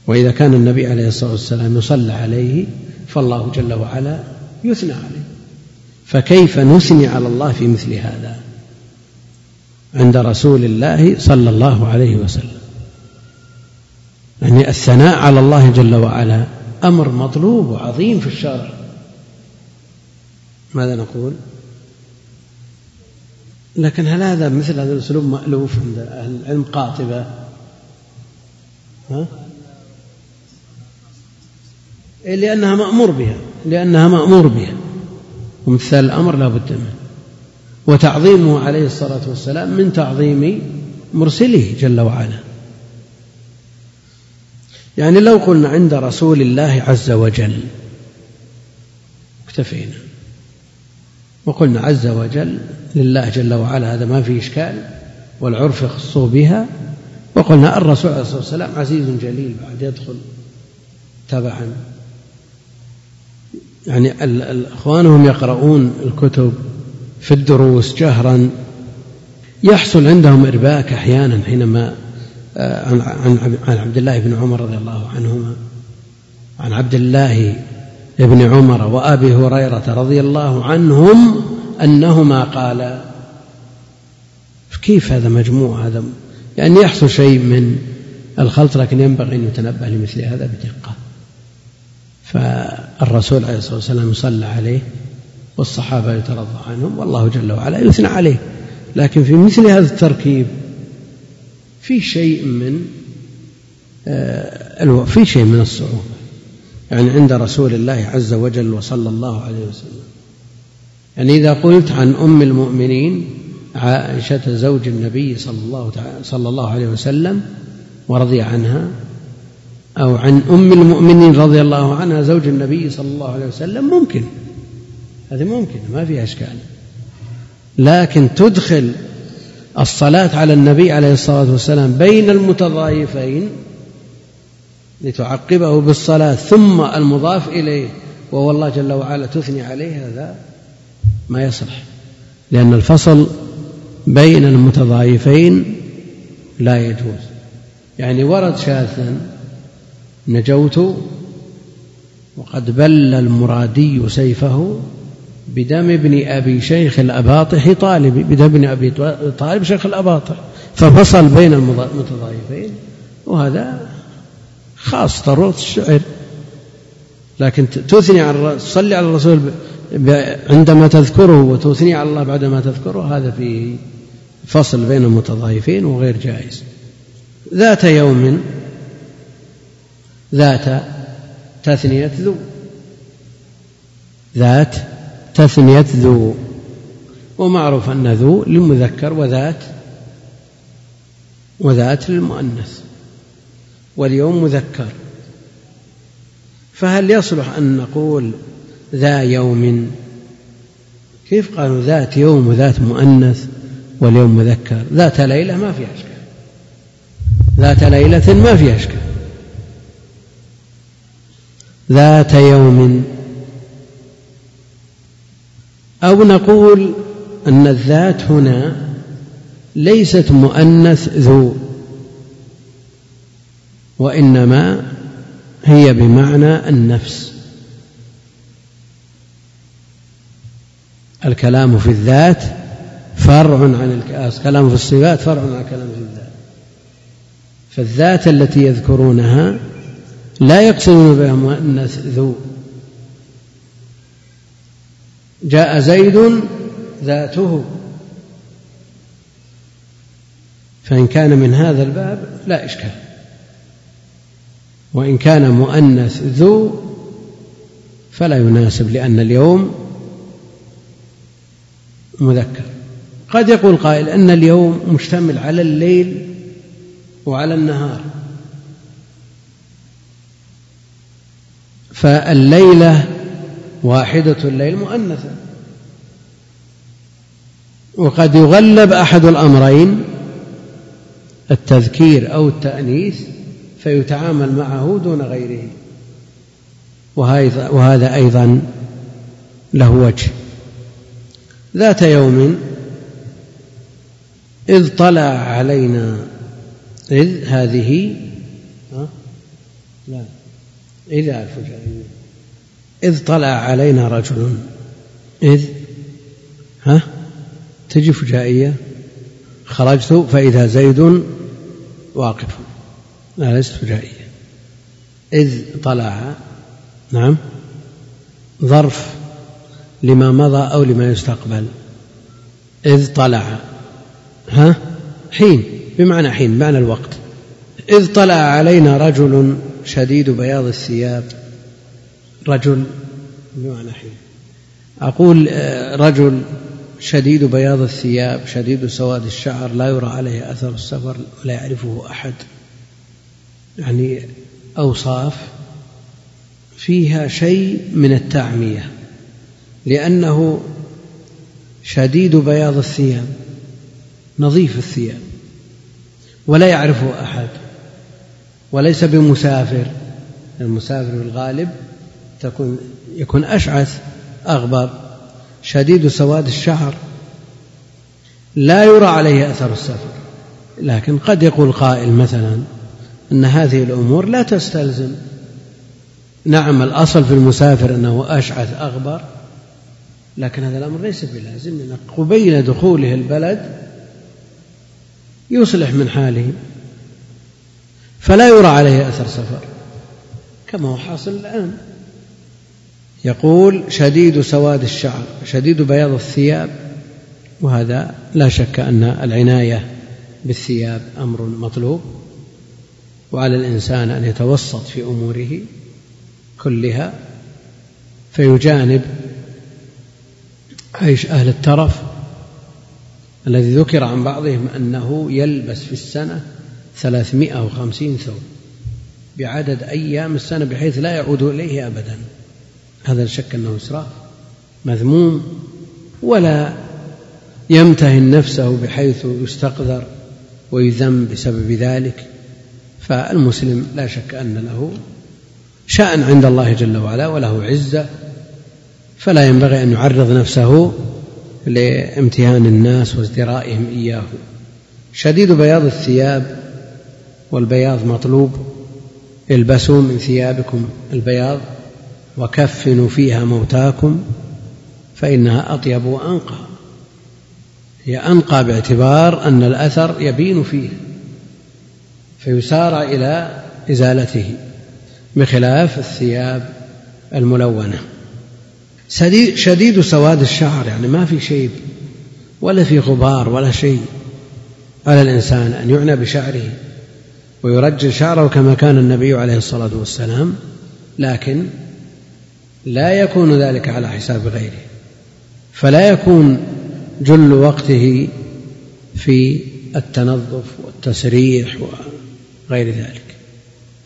وإذا كان النبي عليه الصلاة والسلام يصلى عليه فالله جل وعلا يثنى عليه. فكيف نثني على الله في مثل هذا؟ عند رسول الله صلى الله عليه وسلم. يعني الثناء على الله جل وعلا أمر مطلوب وعظيم في الشرع. ماذا نقول؟ لكن هل هذا مثل هذا الأسلوب مألوف عند أهل العلم قاطبة؟ ها؟ لأنها مأمور بها لأنها مأمور بها. ومثال الأمر لا بد منه. وتعظيمه عليه الصلاة والسلام من تعظيم مرسله جل وعلا. يعني لو قلنا عند رسول الله عز وجل اكتفينا. وقلنا عز وجل لله جل وعلا هذا ما فيه إشكال. والعرف يخصه بها. وقلنا الرسول عليه الصلاة والسلام عزيز جليل بعد يدخل تبعا. يعني اخوانهم يقرؤون الكتب في الدروس جهرا. يحصل عندهم إرباك أحيانا حينما آه، عن عبد الله بن عمر رضي الله عنهما. عن عبد الله بن عمر وأبي هريرة رضي الله عنهم أنهما قالا كيف هذا مجموع؟ هذا يعني يحصل شيء من الخلط لكن ينبغي أن يتنبه لمثل هذا بدقة. فالرسول عليه الصلاة والسلام يصلى عليه والصحابة يترضى عنهم والله جل وعلا يثنى عليه. لكن في مثل هذا التركيب في شيء من آه، في شيء من الصعوبة. يعني عند رسول الله عز وجل وصلى الله عليه وسلم. يعني إذا قلت عن أم المؤمنين عائشة زوج النبي صلى الله صلى الله عليه وسلم ورضي عنها أو عن أم المؤمنين رضي الله عنها زوج النبي صلى الله عليه وسلم ممكن. هذه ممكن ما فيها إشكال. لكن تدخل الصلاة على النبي عليه الصلاة والسلام بين المتضايفين لتعقبه بالصلاة ثم المضاف إليه وهو الله جل وعلا تثني عليه هذا ما يصلح. لأن الفصل بين المتضايفين لا يجوز. يعني ورد شاذا نجوت وقد بل المرادي سيفه بدم ابن أبي شيخ الأباطح طالب بدم ابن أبي طالب شيخ الأباطح ففصل بين المتضايفين وهذا خاص ضرورة الشعر. لكن تثني على تصلي على الرسول عندما تذكره وتثني على الله بعدما تذكره هذا فيه فصل بين المتضايفين وغير جائز. ذات يوم ذات تثنية ذو. ذات تثنية ذو. ومعروف أن ذو للمذكر وذات وذات للمؤنث واليوم مذكر. فهل يصلح أن نقول ذا يوم؟ كيف قالوا ذات يوم وذات مؤنث واليوم مذكر؟ ذات ليلة ما فيها أشكال. ذات ليلة ما فيها أشكال. ذات يوم. أو نقول أن الذات هنا ليست مؤنث ذو وإنما هي بمعنى النفس. الكلام في الذات فرع عن الكلام في الصفات فرع عن الكلام في الذات. فالذات التي يذكرونها لا يقصدون بها مؤنث ذو. جاء زيد ذاته. فإن كان من هذا الباب لا إشكال. وإن كان مؤنث ذو فلا يناسب لأن اليوم مذكر. قد يقول قائل أن اليوم مشتمل على الليل وعلى النهار. فالليلة واحدة الليل مؤنثة. وقد يغلب أحد الأمرين التذكير أو التأنيث فيتعامل معه دون غيره. وهذا أيضا له وجه. ذات يوم إذ طلع علينا إذ هذه ها؟ لا. إذ الفجائية إذ طلع علينا رجل إذ ها؟ تجي فجائية خرجت فإذا زيد واقف لا ليست فجائية. إذ طلع نعم ظرف لما مضى أو لما يستقبل. إذ طلع ها؟ حين بمعنى حين بمعنى الوقت. إذ طلع علينا رجل شديد بياض الثياب. رجل بمعنى حين أقول آه، رجل شديد بياض الثياب شديد سواد الشعر لا يرى عليه أثر السفر ولا يعرفه أحد. يعني أوصاف فيها شيء من التعمية لأنه شديد بياض الثياب نظيف الثياب ولا يعرفه أحد. وليس بمسافر. المسافر في الغالب تكون يكون أشعث أغبر شديد سواد الشعر. لا يرى عليه أثر السفر. لكن قد يقول قائل مثلا أن هذه الأمور لا تستلزم. نعم الأصل في المسافر أنه أشعث أغبر. لكن هذا الأمر ليس بلازم لأن قبيل دخوله البلد يصلح من حاله. فلا يرى عليه أثر سفر. كما هو حاصل الآن. يقول شديد سواد الشعر شديد بياض الثياب وهذا لا شك أن العناية بالثياب أمر مطلوب وعلى الإنسان أن يتوسط في أموره كلها فيجانب عيش أهل الترف. الذي ذكر عن بعضهم أنه يلبس في السنة ثلاثمائة وخمسين ثوب بعدد أيام السنة بحيث لا يعود إليه أبدا. هذا الشك أنه إسراف مذموم ولا يمتهن نفسه بحيث يستقذر ويذم بسبب ذلك. فالمسلم لا شك أن له شأن عند الله جل وعلا وله عزة. فلا ينبغي أن يعرض نفسه لامتهان الناس وازدرائهم إياه. شديد بياض الثياب والبياض مطلوب. البسوا من ثيابكم البياض وكفنوا فيها موتاكم فإنها أطيب وأنقى. هي أنقى باعتبار أن الأثر يبين فيه فيسارع إلى إزالته بخلاف الثياب الملونة. شديد سواد الشعر يعني ما في شيء ولا في غبار ولا شيء على الإنسان أن يعنى بشعره. ويرجل شعره كما كان النبي عليه الصلاة والسلام لكن لا يكون ذلك على حساب غيره. فلا يكون جل وقته في التنظف والتسريح وغير ذلك.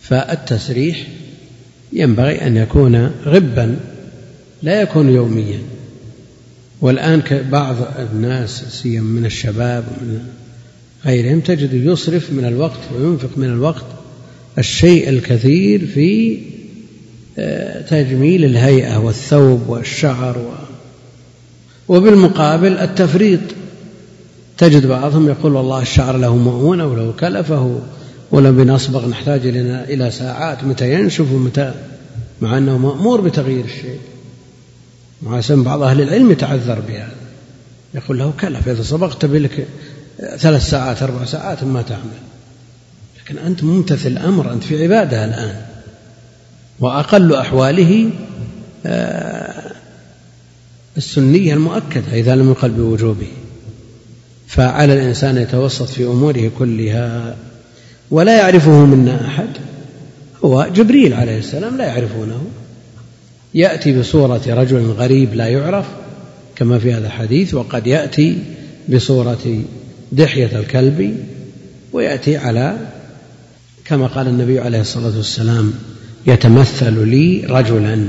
فالتسريح ينبغي أن يكون غبا لا يكون يوميا. والآن بعض الناس سيما من الشباب ومن غيرهم تجد يصرف من الوقت وينفق من الوقت الشيء الكثير في آه، تجميل الهيئة والثوب والشعر و وبالمقابل التفريط. تجد بعضهم يقول والله الشعر له مؤونة وله كلفه ولو بنصبغ نحتاج إلى ساعات. متى ينشف ومتى مع أنه مأمور بتغيير الشيء. مع بعض أهل العلم يتعذر بهذا. يقول له كلف إذا صبغت بلك ثلاث ساعات أربع ساعات ما تعمل. لكن أنت ممتثل الأمر أنت في عبادة الآن. وأقل أحواله آه، السنية المؤكدة إذا لم يقل بوجوبه. فعلى الإنسان يتوسط في أموره كلها. ولا يعرفه منا أحد. هو جبريل عليه السلام لا يعرفونه. يأتي بصورة رجل غريب لا يعرف كما في هذا الحديث وقد يأتي بصورة دحية الكلب ويأتي على كما قال النبي عليه الصلاة والسلام يتمثل لي رجلا.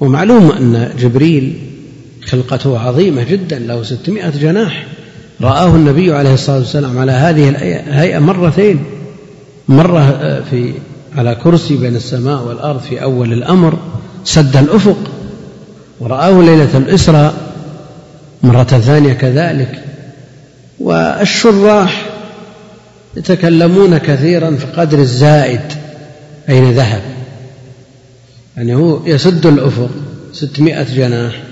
ومعلوم أن جبريل خلقته عظيمة جدا له ستمائة جناح. رآه النبي عليه الصلاة والسلام على هذه الهيئة مرتين. مرة في على كرسي بين السماء والأرض في أول الأمر سد الأفق. ورآه ليلة الإسراء مرة ثانية كذلك. والشراح يتكلمون كثيرا في قدر الزائد أين ذهب. يعني هو يسد الأفق ستمائة جناح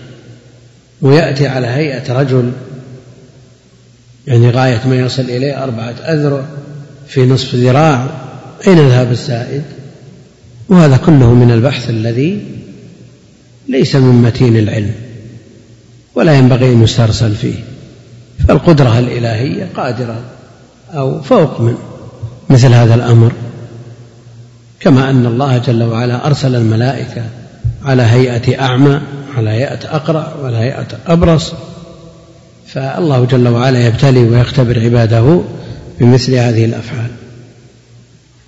ويأتي على هيئة رجل يعني غاية ما يصل إليه أربعة أذرع في نصف ذراع. أين ذهب الزائد؟ وهذا كله من البحث الذي ليس من متين العلم ولا ينبغي أن يسترسل فيه. فالقدرة الإلهية قادرة أو فوق من مثل هذا الأمر كما أن الله جل وعلا أرسل الملائكة على هيئة أعمى على هيئة أقرع وعلى هيئة أبرص. فالله جل وعلا يبتلي ويختبر عباده بمثل هذه الأفعال.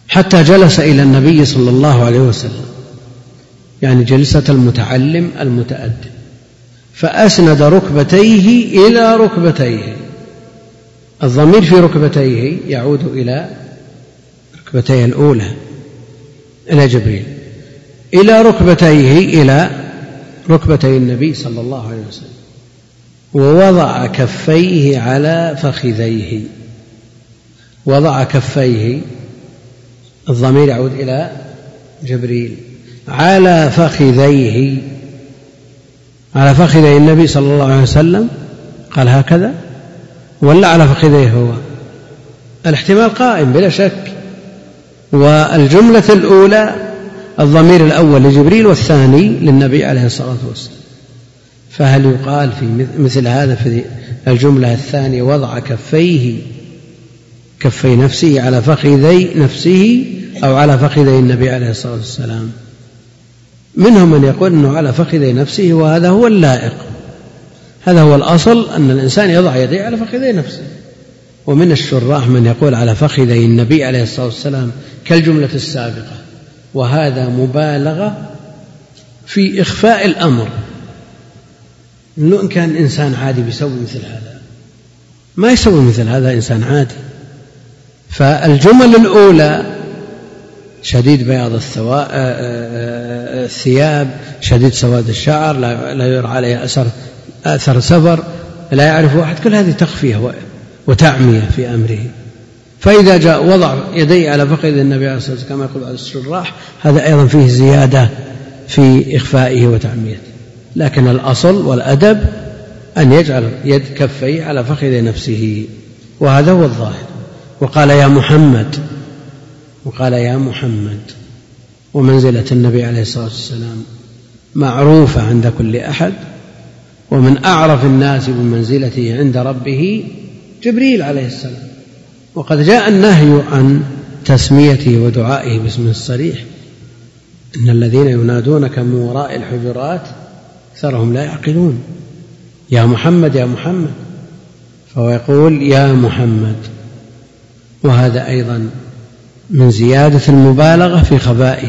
حتى جلس إلى النبي صلى الله عليه وسلم يعني جلسة المتعلم المتأدب. فأسند ركبتيه إلى ركبتيه. الضمير في ركبتيه يعود إلى ركبتيه الأولى. إلى جبريل. إلى ركبتيه إلى ركبتي النبي صلى الله عليه وسلم. ووضع كفيه على فخذيه. وضع كفيه. الضمير يعود إلى جبريل. على فخذيه. على فخذي النبي صلى الله عليه وسلم قال هكذا ولا على فخذيه هو. الاحتمال قائم بلا شك. والجملة الأولى الضمير الأول لجبريل والثاني للنبي عليه الصلاة والسلام. فهل يقال في مثل هذا في الجملة الثانية وضع كفيه كفي نفسه على فخذي نفسه أو على فخذي النبي عليه الصلاة والسلام؟ منهم من يقول أنه على فخذي نفسه وهذا هو اللائق. هذا هو الأصل أن الإنسان يضع يديه على فخذي نفسه. ومن الشراح من يقول على فخذي النبي عليه الصلاة والسلام كالجملة السابقة. وهذا مبالغة في إخفاء الأمر. لو إن كان إنسان عادي بيسوي مثل هذا. ما يسوي مثل هذا إنسان عادي. فالجمل الأولى شديد بياض آه، آه، آه، الثياب شديد سواد الشعر لا يرى عليه أثر أثر سفر لا يعرف واحد كل هذه تخفية وتعمية في أمره. فإذا جاء وضع يديه على فخذ النبي عليه الصلاة والسلام كما يقول بعض الشراح هذا أيضا فيه زيادة في إخفائه وتعميته. لكن الأصل والأدب أن يجعل يد كفيه على فخذ نفسه وهذا هو الظاهر. وقال يا محمد وقال يا محمد ومنزلة النبي عليه الصلاة والسلام معروفة عند كل أحد ومن أعرف الناس بمنزلته عند ربه جبريل عليه السلام. وقد جاء النهي عن تسميته ودعائه باسمه الصريح. إن الذين ينادونك من وراء الحجرات أكثرهم لا يعقلون. يا محمد يا محمد. فهو يقول يا محمد. وهذا أيضا من زيادة المبالغة في خبائه.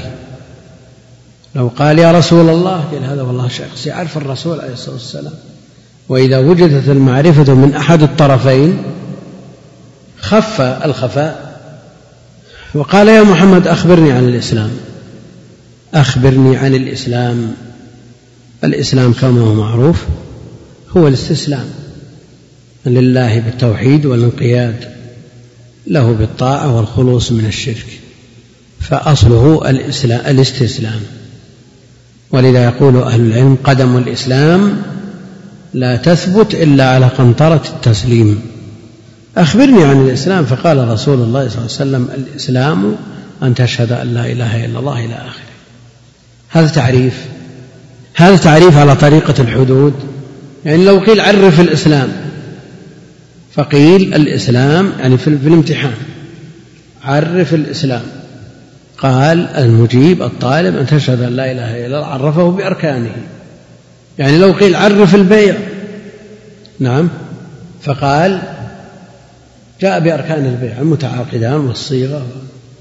لو قال يا رسول الله قال هذا والله شخص يعرف الرسول عليه الصلاة والسلام. وإذا وجدت المعرفة من أحد الطرفين خف الخفاء. وقال يا محمد أخبرني عن الإسلام. أخبرني عن الإسلام. الإسلام كما هو معروف هو الاستسلام لله بالتوحيد والانقياد. له بالطاعة والخلوص من الشرك فأصله الإسلام الاستسلام. ولذا يقول أهل العلم قدم الإسلام لا تثبت إلا على قنطرة التسليم. أخبرني عن الإسلام فقال رسول الله صلى الله عليه وسلم الإسلام أن تشهد أن لا إله إلا الله إلى آخره. هذا تعريف هذا تعريف على طريقة الحدود. يعني لو قيل عرف الإسلام فقيل الإسلام يعني في الامتحان. عرف الإسلام. قال المجيب الطالب أن تشهد أن لا إله إلا الله عرفه بأركانه. يعني لو قيل عرف البيع. نعم. فقال جاء بأركان البيع المتعاقدان والصيغة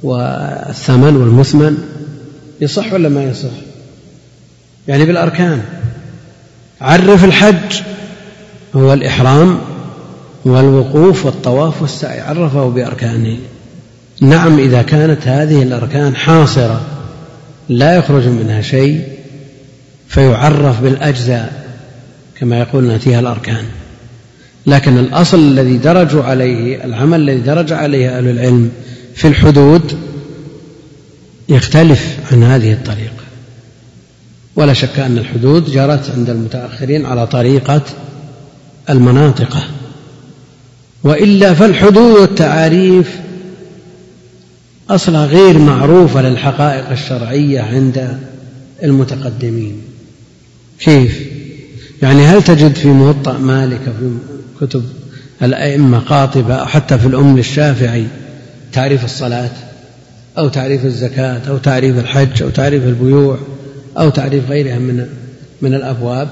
والثمن والمثمن يصح ولا ما يصح؟ يعني بالأركان. عرف الحج هو الإحرام. والوقوف والطواف والسعي. عرفه بأركانه. نعم إذا كانت هذه الأركان حاصرة لا يخرج منها شيء فيعرف بالأجزاء كما يقولون فيها الأركان. لكن الأصل الذي درجوا عليه العمل الذي درج عليه أهل العلم في الحدود يختلف عن هذه الطريقة. ولا شك أن الحدود جرت عند المتأخرين على طريقة المناطقة. وإلا فالحدود والتعاريف أصلا غير معروفة للحقائق الشرعية عند المتقدمين كيف؟ يعني هل تجد في موطأ مالك في كتب الأئمة قاطبة أو حتى في الأم للشافعي تعريف الصلاة أو تعريف الزكاة أو تعريف الحج أو تعريف البيوع أو تعريف غيرها من من الأبواب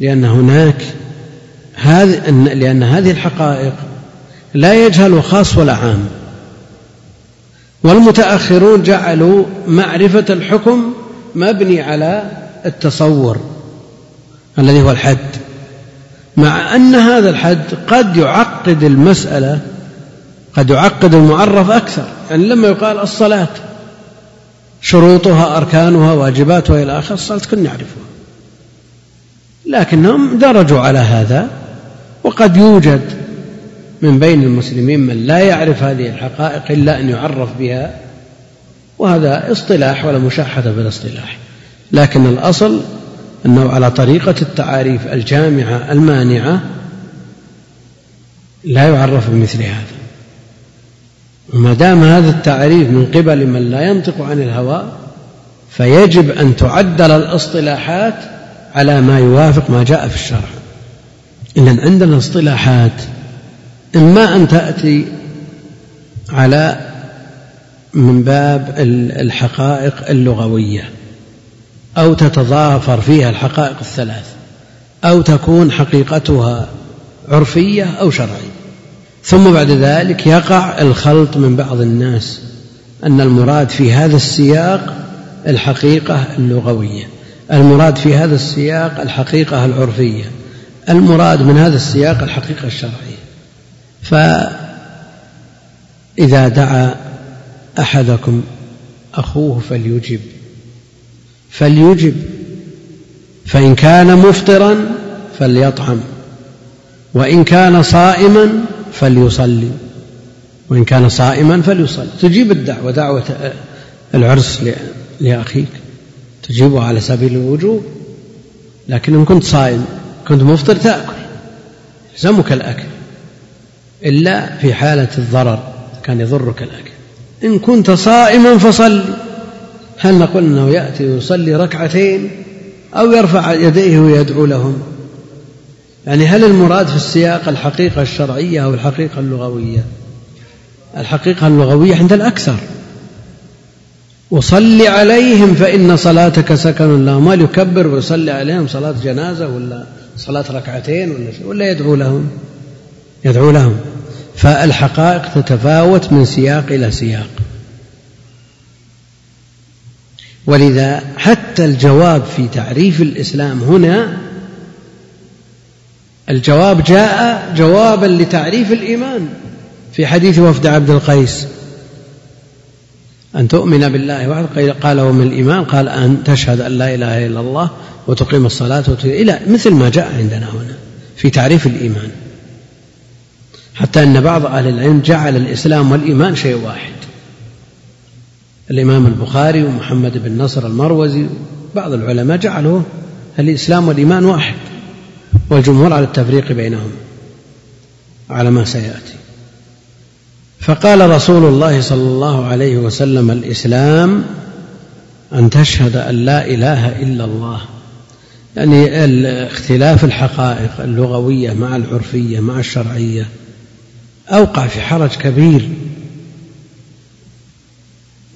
لأن هناك هذه لأن هذه الحقائق لا يجهل خاص ولا عام. والمتأخرون جعلوا معرفة الحكم مبني على التصور الذي هو الحد. مع أن هذا الحد قد يعقد المسألة قد يعقد المعرف أكثر. يعني لما يقال الصلاة شروطها أركانها واجباتها إلى آخر الصلاة كن نعرفها. لكنهم درجوا على هذا. وقد يوجد من بين المسلمين من لا يعرف هذه الحقائق إلا أن يعرف بها وهذا اصطلاح ولا مشاحة في الاصطلاح. لكن الأصل أنه على طريقة التعاريف الجامعة المانعة لا يعرف بمثل هذا. وما دام هذا التعريف من قبل من لا ينطق عن الهوى فيجب أن تعدل الاصطلاحات على ما يوافق ما جاء في الشرع. إذن عندنا اصطلاحات. إما أن تأتي على من باب الحقائق اللغوية أو تتضافر فيها الحقائق الثلاث أو تكون حقيقتها عرفية أو شرعية. ثم بعد ذلك يقع الخلط من بعض الناس أن المراد في هذا السياق الحقيقة اللغوية المراد في هذا السياق الحقيقة العرفية. المراد من هذا السياق الحقيقة الشرعية. فإذا دعا أحدكم أخوه فليجب. فليجب. فإن كان مفطرا فليطعم. وإن كان صائما فليصلي. وإن كان صائما فليصلي. تجيب الدعوة دعوة العرس لأخيك. تجيبه على سبيل الوجوب. لكن إن كنت صائم كنت مفطر تأكل. يلزمك الأكل. إلا في حالة الضرر كان يضرك الأكل. إن كنت صائما فصل هل نقول أنه يأتي ويصلي ركعتين أو يرفع يديه ويدعو لهم؟ يعني هل المراد في السياق الحقيقة الشرعية أو الحقيقة اللغوية؟ الحقيقة اللغوية عند الأكثر. وصل عليهم فإن صلاتك سكن لهم هل يكبر ويصلي عليهم صلاة جنازة ولا صلاة ركعتين ولا ولا يدعو لهم؟ يدعو لهم. فالحقائق تتفاوت من سياق إلى سياق. ولذا حتى الجواب في تعريف الإسلام هنا الجواب جاء جوابا لتعريف الإيمان في حديث وفد عبد القيس. أن تؤمن بالله وحده. قال ومن الإيمان قال أن تشهد أن لا إله إلا الله وتقيم الصلاة إلى مثل ما جاء عندنا هنا في تعريف الإيمان. حتى أن بعض أهل العلم جعل الإسلام والإيمان شيء واحد. الإمام البخاري ومحمد بن نصر المروزي بعض العلماء جعلوا الإسلام والإيمان واحد والجمهور على التفريق بينهم على ما سيأتي. فقال رسول الله صلى الله عليه وسلم الإسلام أن تشهد أن لا إله إلا الله. يعني اختلاف الحقائق اللغوية مع العرفية مع الشرعية أوقع في حرج كبير.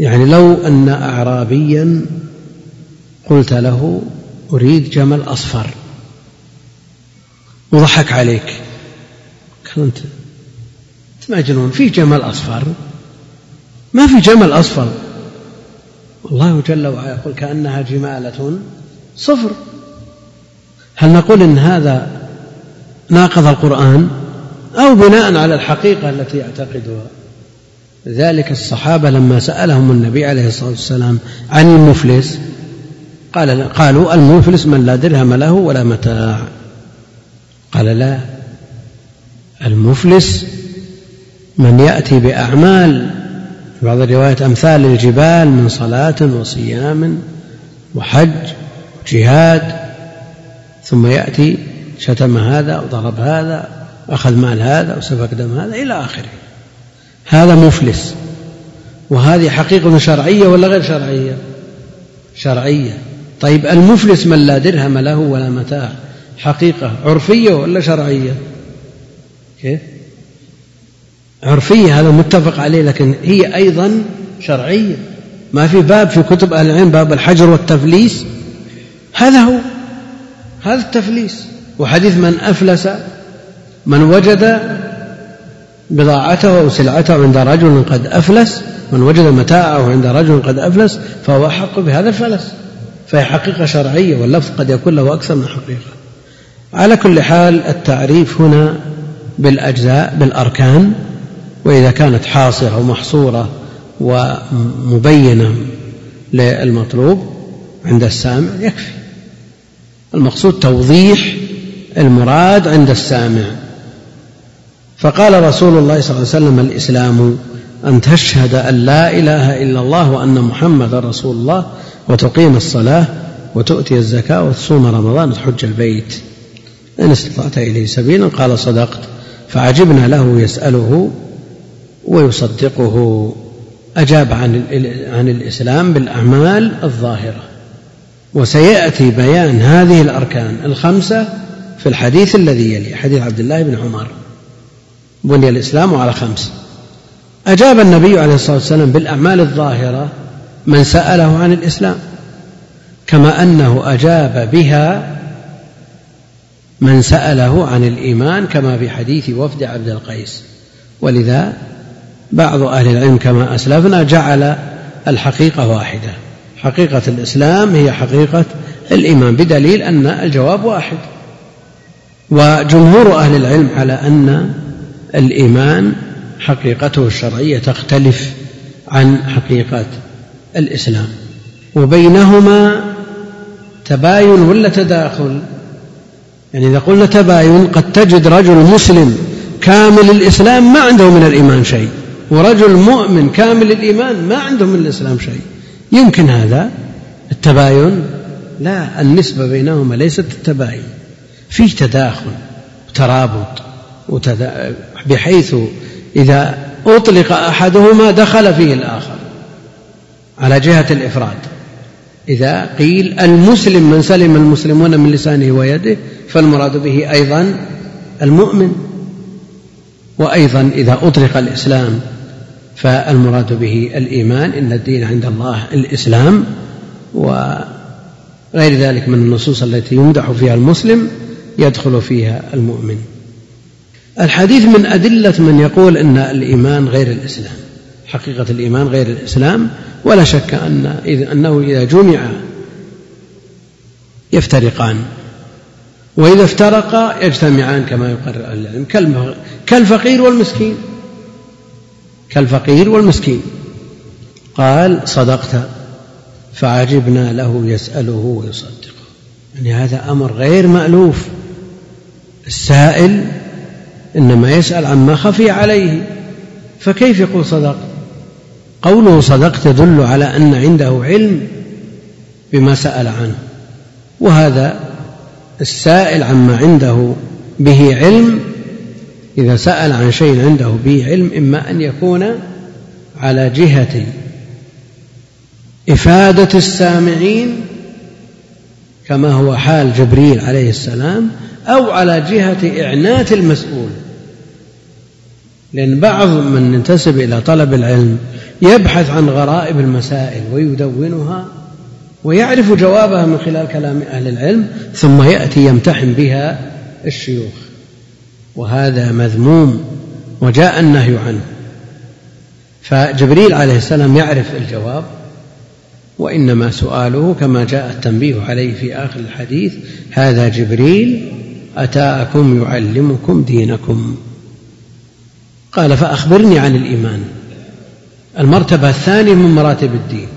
يعني لو أن أعرابيا قلت له أريد جمل أصفر وضحك عليك. قال أنت مجنون في جمل أصفر؟ ما في جمل أصفر؟ الله جل وعلا يقول كأنها جمالة صفر. هل نقول إن هذا ناقض القرآن أو بناء على الحقيقة التي يعتقدها؟ ذلك الصحابة لما سألهم النبي عليه الصلاة والسلام عن المفلس قال قالوا المفلس من لا درهم له ولا متاع. قال لا المفلس من يأتي بأعمال في بعض الروايات أمثال الجبال من صلاة وصيام وحج جهاد ثم يأتي شتم هذا وضرب هذا أخذ مال هذا وسفك دم هذا إلى آخره. هذا مفلس. وهذه حقيقة شرعية ولا غير شرعية؟ شرعية. طيب المفلس من لا درهم له ولا متاع؟ حقيقة عرفية ولا شرعية؟ كيف؟ عرفية هذا متفق عليه لكن هي أيضا شرعية. ما في باب في كتب أهل العلم باب الحجر والتفليس. هذا هو هذا التفليس. وحديث من أفلس من وجد بضاعته أو سلعته عند رجل قد أفلس من وجد متاعه عند رجل قد أفلس فهو أحق بهذا الفلس. فهي حقيقة شرعية واللفظ قد يكون له أكثر من حقيقة. على كل حال التعريف هنا بالأجزاء بالأركان. وإذا كانت حاصرة ومحصورة ومبينة للمطلوب عند السامع يكفي. المقصود توضيح المراد عند السامع. فقال رسول الله صلى الله عليه وسلم الإسلام أن تشهد أن لا إله إلا الله وأن محمدا رسول الله وتقيم الصلاة وتؤتي الزكاة وتصوم رمضان وتحج البيت. إن استطعت إليه سبيلا قال صدقت. فعجبنا له يسأله ويصدقه أجاب عن عن الإسلام بالأعمال الظاهرة. وسيأتي بيان هذه الأركان الخمسة في الحديث الذي يلي حديث عبد الله بن عمر. بني الإسلام على خمس. أجاب النبي عليه الصلاة والسلام بالأعمال الظاهرة من سأله عن الإسلام كما أنه أجاب بها من سأله عن الإيمان كما في حديث وفد عبد القيس. ولذا بعض أهل العلم كما أسلفنا جعل الحقيقة واحدة. حقيقة الإسلام هي حقيقة الإيمان بدليل أن الجواب واحد. وجمهور أهل العلم على أن الإيمان حقيقته الشرعية تختلف عن حقيقة الإسلام. وبينهما تباين ولا تداخل؟ يعني إذا قلنا تباين قد تجد رجل مسلم كامل الإسلام ما عنده من الإيمان شيء. ورجل مؤمن كامل الإيمان ما عنده من الإسلام شيء. يمكن هذا؟ التباين؟ لا النسبة بينهما ليست التباين. فيه تداخل ترابط بحيث إذا أطلق أحدهما دخل فيه الآخر على جهة الإفراد. إذا قيل المسلم من سلم المسلمون من لسانه ويده فالمراد به أيضا المؤمن. وأيضا إذا أطلق الإسلام فالمراد به الإيمان إن الدين عند الله الإسلام وغير ذلك من النصوص التي يمدح فيها المسلم يدخل فيها المؤمن. الحديث من أدلة من يقول أن الإيمان غير الإسلام حقيقة الإيمان غير الإسلام ولا شك أن أنه إذا جمع يفترقان وإذا افترقا يجتمعان كما يقرر العلم كالفقير والمسكين. كالفقير والمسكين. قال صدقت فعجبنا له يسأله ويصدقه. يعني هذا أمر غير مألوف. السائل إنما يسأل عما خفي عليه. فكيف يقول صدقت قوله صدقت يدل على أن عنده علم بما سأل عنه. وهذا السائل عما عنده به علم إذا سأل عن شيء عنده به علم إما أن يكون على جهة إفادة السامعين كما هو حال جبريل عليه السلام أو على جهة إعنات المسؤول. لأن بعض من ينتسب إلى طلب العلم يبحث عن غرائب المسائل ويدونها ويعرف جوابها من خلال كلام أهل العلم ثم يأتي يمتحن بها الشيوخ. وهذا مذموم وجاء النهي عنه. فجبريل عليه السلام يعرف الجواب وإنما سؤاله كما جاء التنبيه عليه في آخر الحديث هذا جبريل أتاكم يعلمكم دينكم. قال فأخبرني عن الإيمان. المرتبة الثانية من مراتب الدين.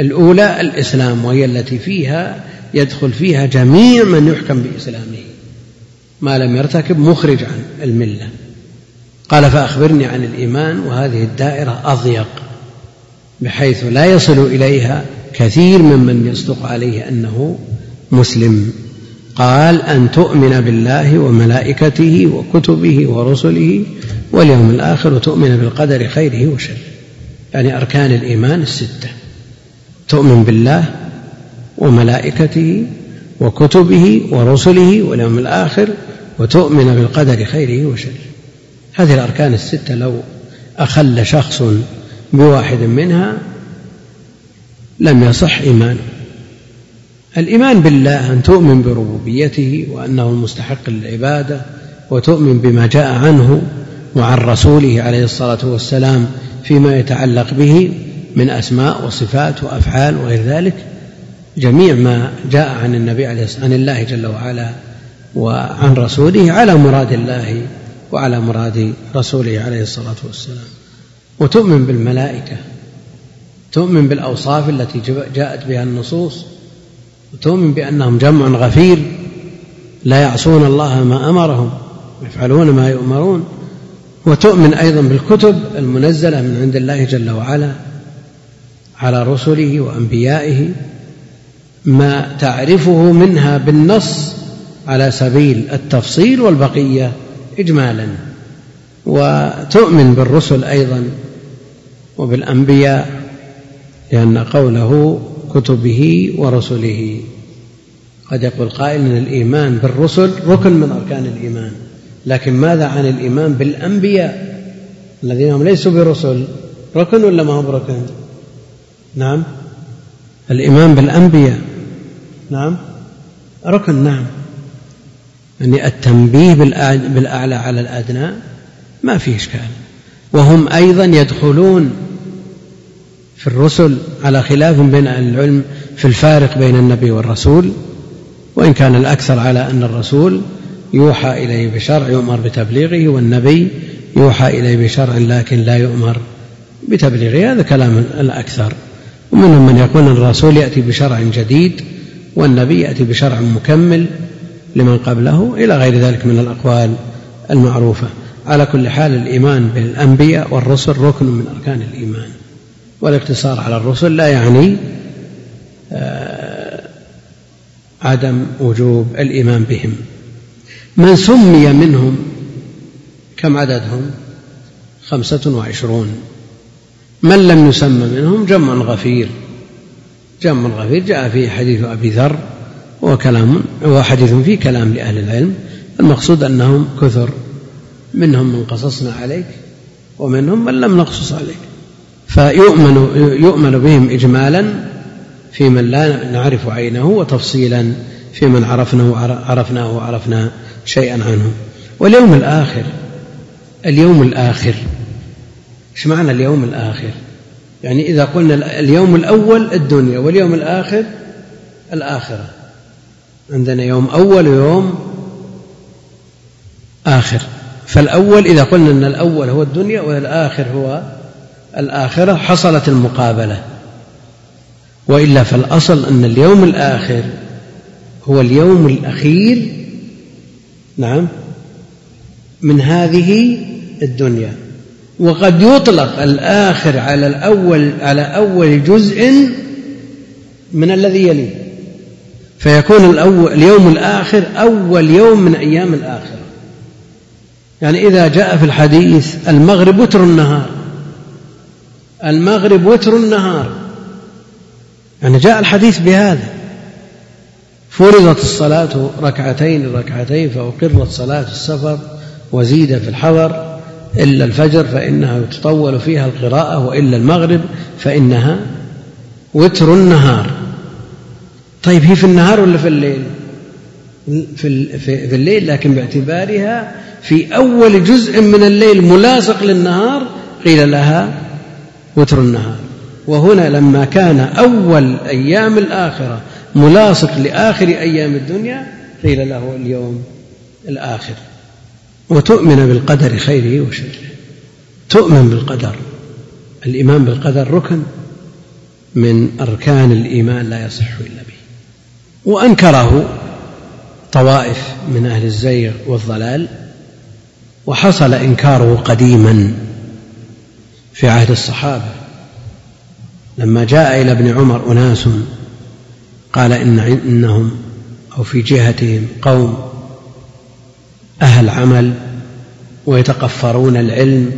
الأولى الإسلام وهي التي فيها يدخل فيها جميع من يحكم بإسلامه. ما لم يرتكب مخرج عن الملة. قال فأخبرني عن الإيمان وهذه الدائرة أضيق بحيث لا يصل إليها كثير ممن يصدق عليه أنه مسلم. قال أن تؤمن بالله وملائكته وكتبه ورسله واليوم الآخر وتؤمن بالقدر خيره وشره. يعني أركان الإيمان الستة تؤمن بالله وملائكته وكتبه ورسله واليوم الآخر وتؤمن بالقدر خيره وشره. هذه الأركان الستة لو أخل شخص بواحد منها لم يصح إيمانه. الإيمان بالله أن تؤمن بربوبيته وأنه المستحق للعبادة وتؤمن بما جاء عنه وعن رسوله عليه الصلاة والسلام فيما يتعلق به من أسماء وصفات وأفعال وغير ذلك. جميع ما جاء عن النبي عليه عن الله جل وعلا وعن رسوله على مراد الله وعلى مراد رسوله عليه الصلاة والسلام. وتؤمن بالملائكة تؤمن بالأوصاف التي جاءت بها النصوص وتؤمن بأنهم جمع غفير لا يعصون الله ما أمرهم يفعلون ما يؤمرون. وتؤمن أيضا بالكتب المنزلة من عند الله جل وعلا على رسله وأنبيائه ما تعرفه منها بالنص على سبيل التفصيل والبقية إجمالا. وتؤمن بالرسل أيضا وبالأنبياء لأن قوله كتبه ورسله. قد يقول قائل إن الإيمان بالرسل ركن من أركان الإيمان. لكن ماذا عن الإيمان بالأنبياء الذين هم ليسوا برسل؟ ركن ولا ما هو بركن نعم. الإيمان بالأنبياء. نعم. ركن نعم. يعني التنبيه بالأعلى على الأدنى ما فيه إشكال. وهم أيضا يدخلون في الرسل على خلاف بين أهل العلم في الفارق بين النبي والرسول وإن كان الأكثر على أن الرسول يوحى إليه بشرع يؤمر بتبليغه والنبي يوحى إليه بشرع لكن لا يؤمر بتبليغه. هذا كلام الأكثر. ومنهم من يقول الرسول يأتي بشرع جديد والنبي يأتي بشرع مكمل لمن قبله إلى غير ذلك من الأقوال المعروفة. على كل حال الإيمان بالأنبياء والرسل ركن من أركان الإيمان. والاقتصار على الرسل لا يعني آه، عدم وجوب الإيمان بهم. من سمي منهم كم عددهم؟ خمسة وعشرون. من لم يسمى منهم؟ جمع غفير. جمع غفير جاء فيه حديث أبي ذر وكلام وحديث فيه كلام لأهل العلم المقصود أنهم كثر منهم من قصصنا عليك ومنهم من لم نقصص عليك. فيؤمن يؤمن بهم إجمالا في من لا نعرف عينه وتفصيلا في من عرفناه عرفناه وعرفنا شيئا عنه. واليوم الآخر اليوم الآخر إيش معنى اليوم الآخر؟ يعني إذا قلنا اليوم الأول الدنيا واليوم الآخر الآخرة. عندنا يوم أول ويوم آخر. فالأول إذا قلنا أن الأول هو الدنيا والآخر هو الآخرة حصلت المقابلة. وإلا فالأصل أن اليوم الآخر هو اليوم الأخير نعم من هذه الدنيا. وقد يطلق الآخر على الأول على أول جزء من الذي يليه. فيكون الأول اليوم الآخر أول يوم من أيام الآخرة. يعني إذا جاء في الحديث المغرب وتر النهار. المغرب وتر النهار. يعني جاء الحديث بهذا. فرضت الصلاة ركعتين ركعتين فأقرت صلاة السفر وزيد في الحضر إلا الفجر فإنها تطول فيها القراءة وإلا المغرب فإنها وتر النهار. طيب هي في النهار ولا في الليل؟ في, في الليل لكن باعتبارها في أول جزء من الليل ملاصق للنهار قيل لها وتر النهار. وهنا لما كان أول أيام الآخرة ملاصق لآخر أيام الدنيا قيل له اليوم الآخر. وتؤمن بالقدر خيره وشره. تؤمن بالقدر. الإيمان بالقدر ركن من أركان الإيمان لا يصح إلا به. وأنكره طوائف من أهل الزيغ والضلال وحصل إنكاره قديما في عهد الصحابة. لما جاء إلى ابن عمر أناس قال إن إنهم أو في جهتهم قوم أهل عمل ويتقفرون العلم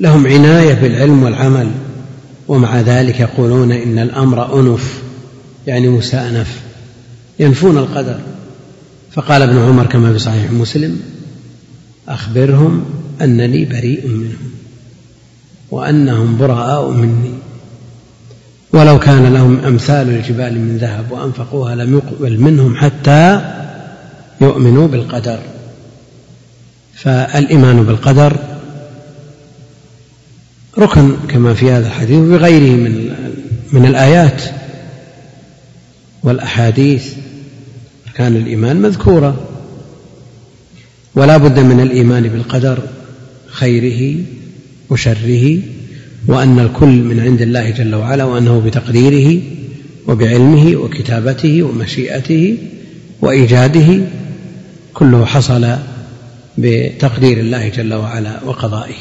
لهم عناية بالعلم والعمل ومع ذلك يقولون إن الأمر أنف يعني مستأنف ينفون القدر. فقال ابن عمر كما في صحيح مسلم أخبرهم أنني بريء منهم وأنهم براء مني. ولو كان لهم أمثال الجبال من ذهب وأنفقوها لم يقبل منهم حتى يؤمنوا بالقدر. فالإيمان بالقدر ركن كما في هذا الحديث وبغيره من من الآيات والأحاديث. كان الإيمان مذكورة. ولا بد من الإيمان بالقدر خيره وشره وأن الكل من عند الله جل وعلا وأنه بتقديره وبعلمه وكتابته ومشيئته وإيجاده كله حصل بتقدير الله جل وعلا وقضائه.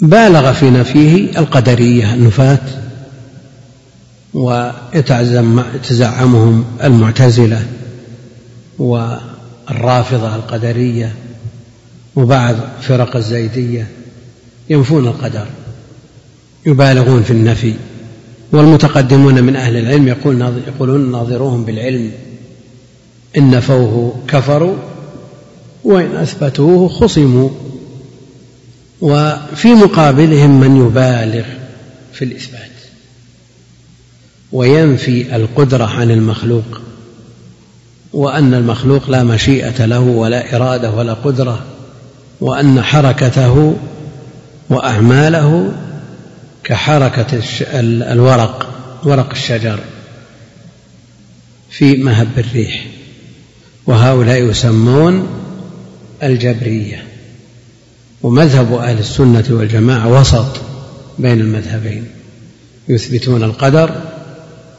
بالغ في نفيه القدرية النفاة. ويتزعمهم المعتزلة والرافضة القدرية وبعض فرق الزيدية ينفون القدر يبالغون في النفي والمتقدمون من أهل العلم يقول يقولون ناظروهم بالعلم إن نفوه كفروا وإن أثبتوه خصموا وفي مقابلهم من يبالغ في الإثبات. وينفي القدرة عن المخلوق وأن المخلوق لا مشيئة له ولا إرادة ولا قدرة وأن حركته وأعماله كحركة الورق ورق الشجر في مهب الريح. وهؤلاء يسمون الجبرية. ومذهب أهل السنة والجماعة وسط بين المذهبين يثبتون القدر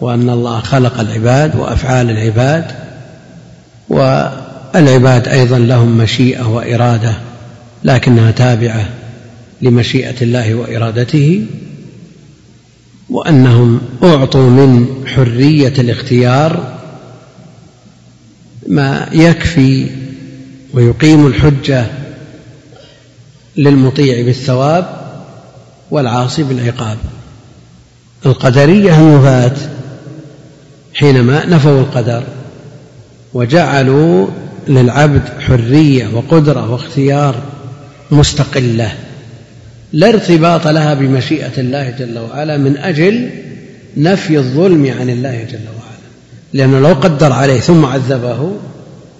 وأن الله خلق العباد وأفعال العباد والعباد أيضا لهم مشيئة وإرادة لكنها تابعة لمشيئة الله وإرادته وأنهم أعطوا من حرية الاختيار ما يكفي ويقيم الحجة للمطيع بالثواب والعاصي بالعقاب. القدرية النفاة حينما نفوا القدر وجعلوا للعبد حرية وقدرة واختيار مستقلة لا ارتباط لها بمشيئة الله جل وعلا من أجل نفي الظلم عن الله جل وعلا. لأنه لو قدر عليه ثم عذبه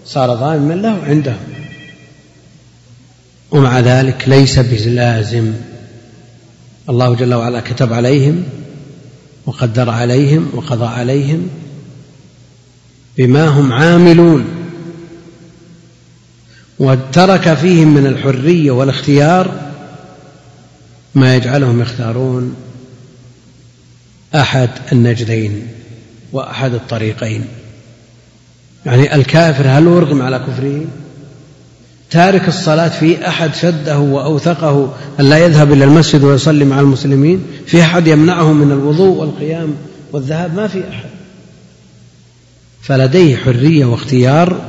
صار ظالما له عنده. ومع ذلك ليس بلازم. الله جل وعلا كتب عليهم وقدر عليهم وقضى عليهم بما هم عاملون. وترك فيهم من الحرية والاختيار ما يجعلهم يختارون أحد النجدين وأحد الطريقين. يعني الكافر هل يرغم على كفره؟ تارك الصلاة في أحد شده وأوثقه أن لا يذهب إلى المسجد ويصلي مع المسلمين؟ في أحد يمنعه من الوضوء والقيام والذهاب؟ ما في أحد. فلديه حرية واختيار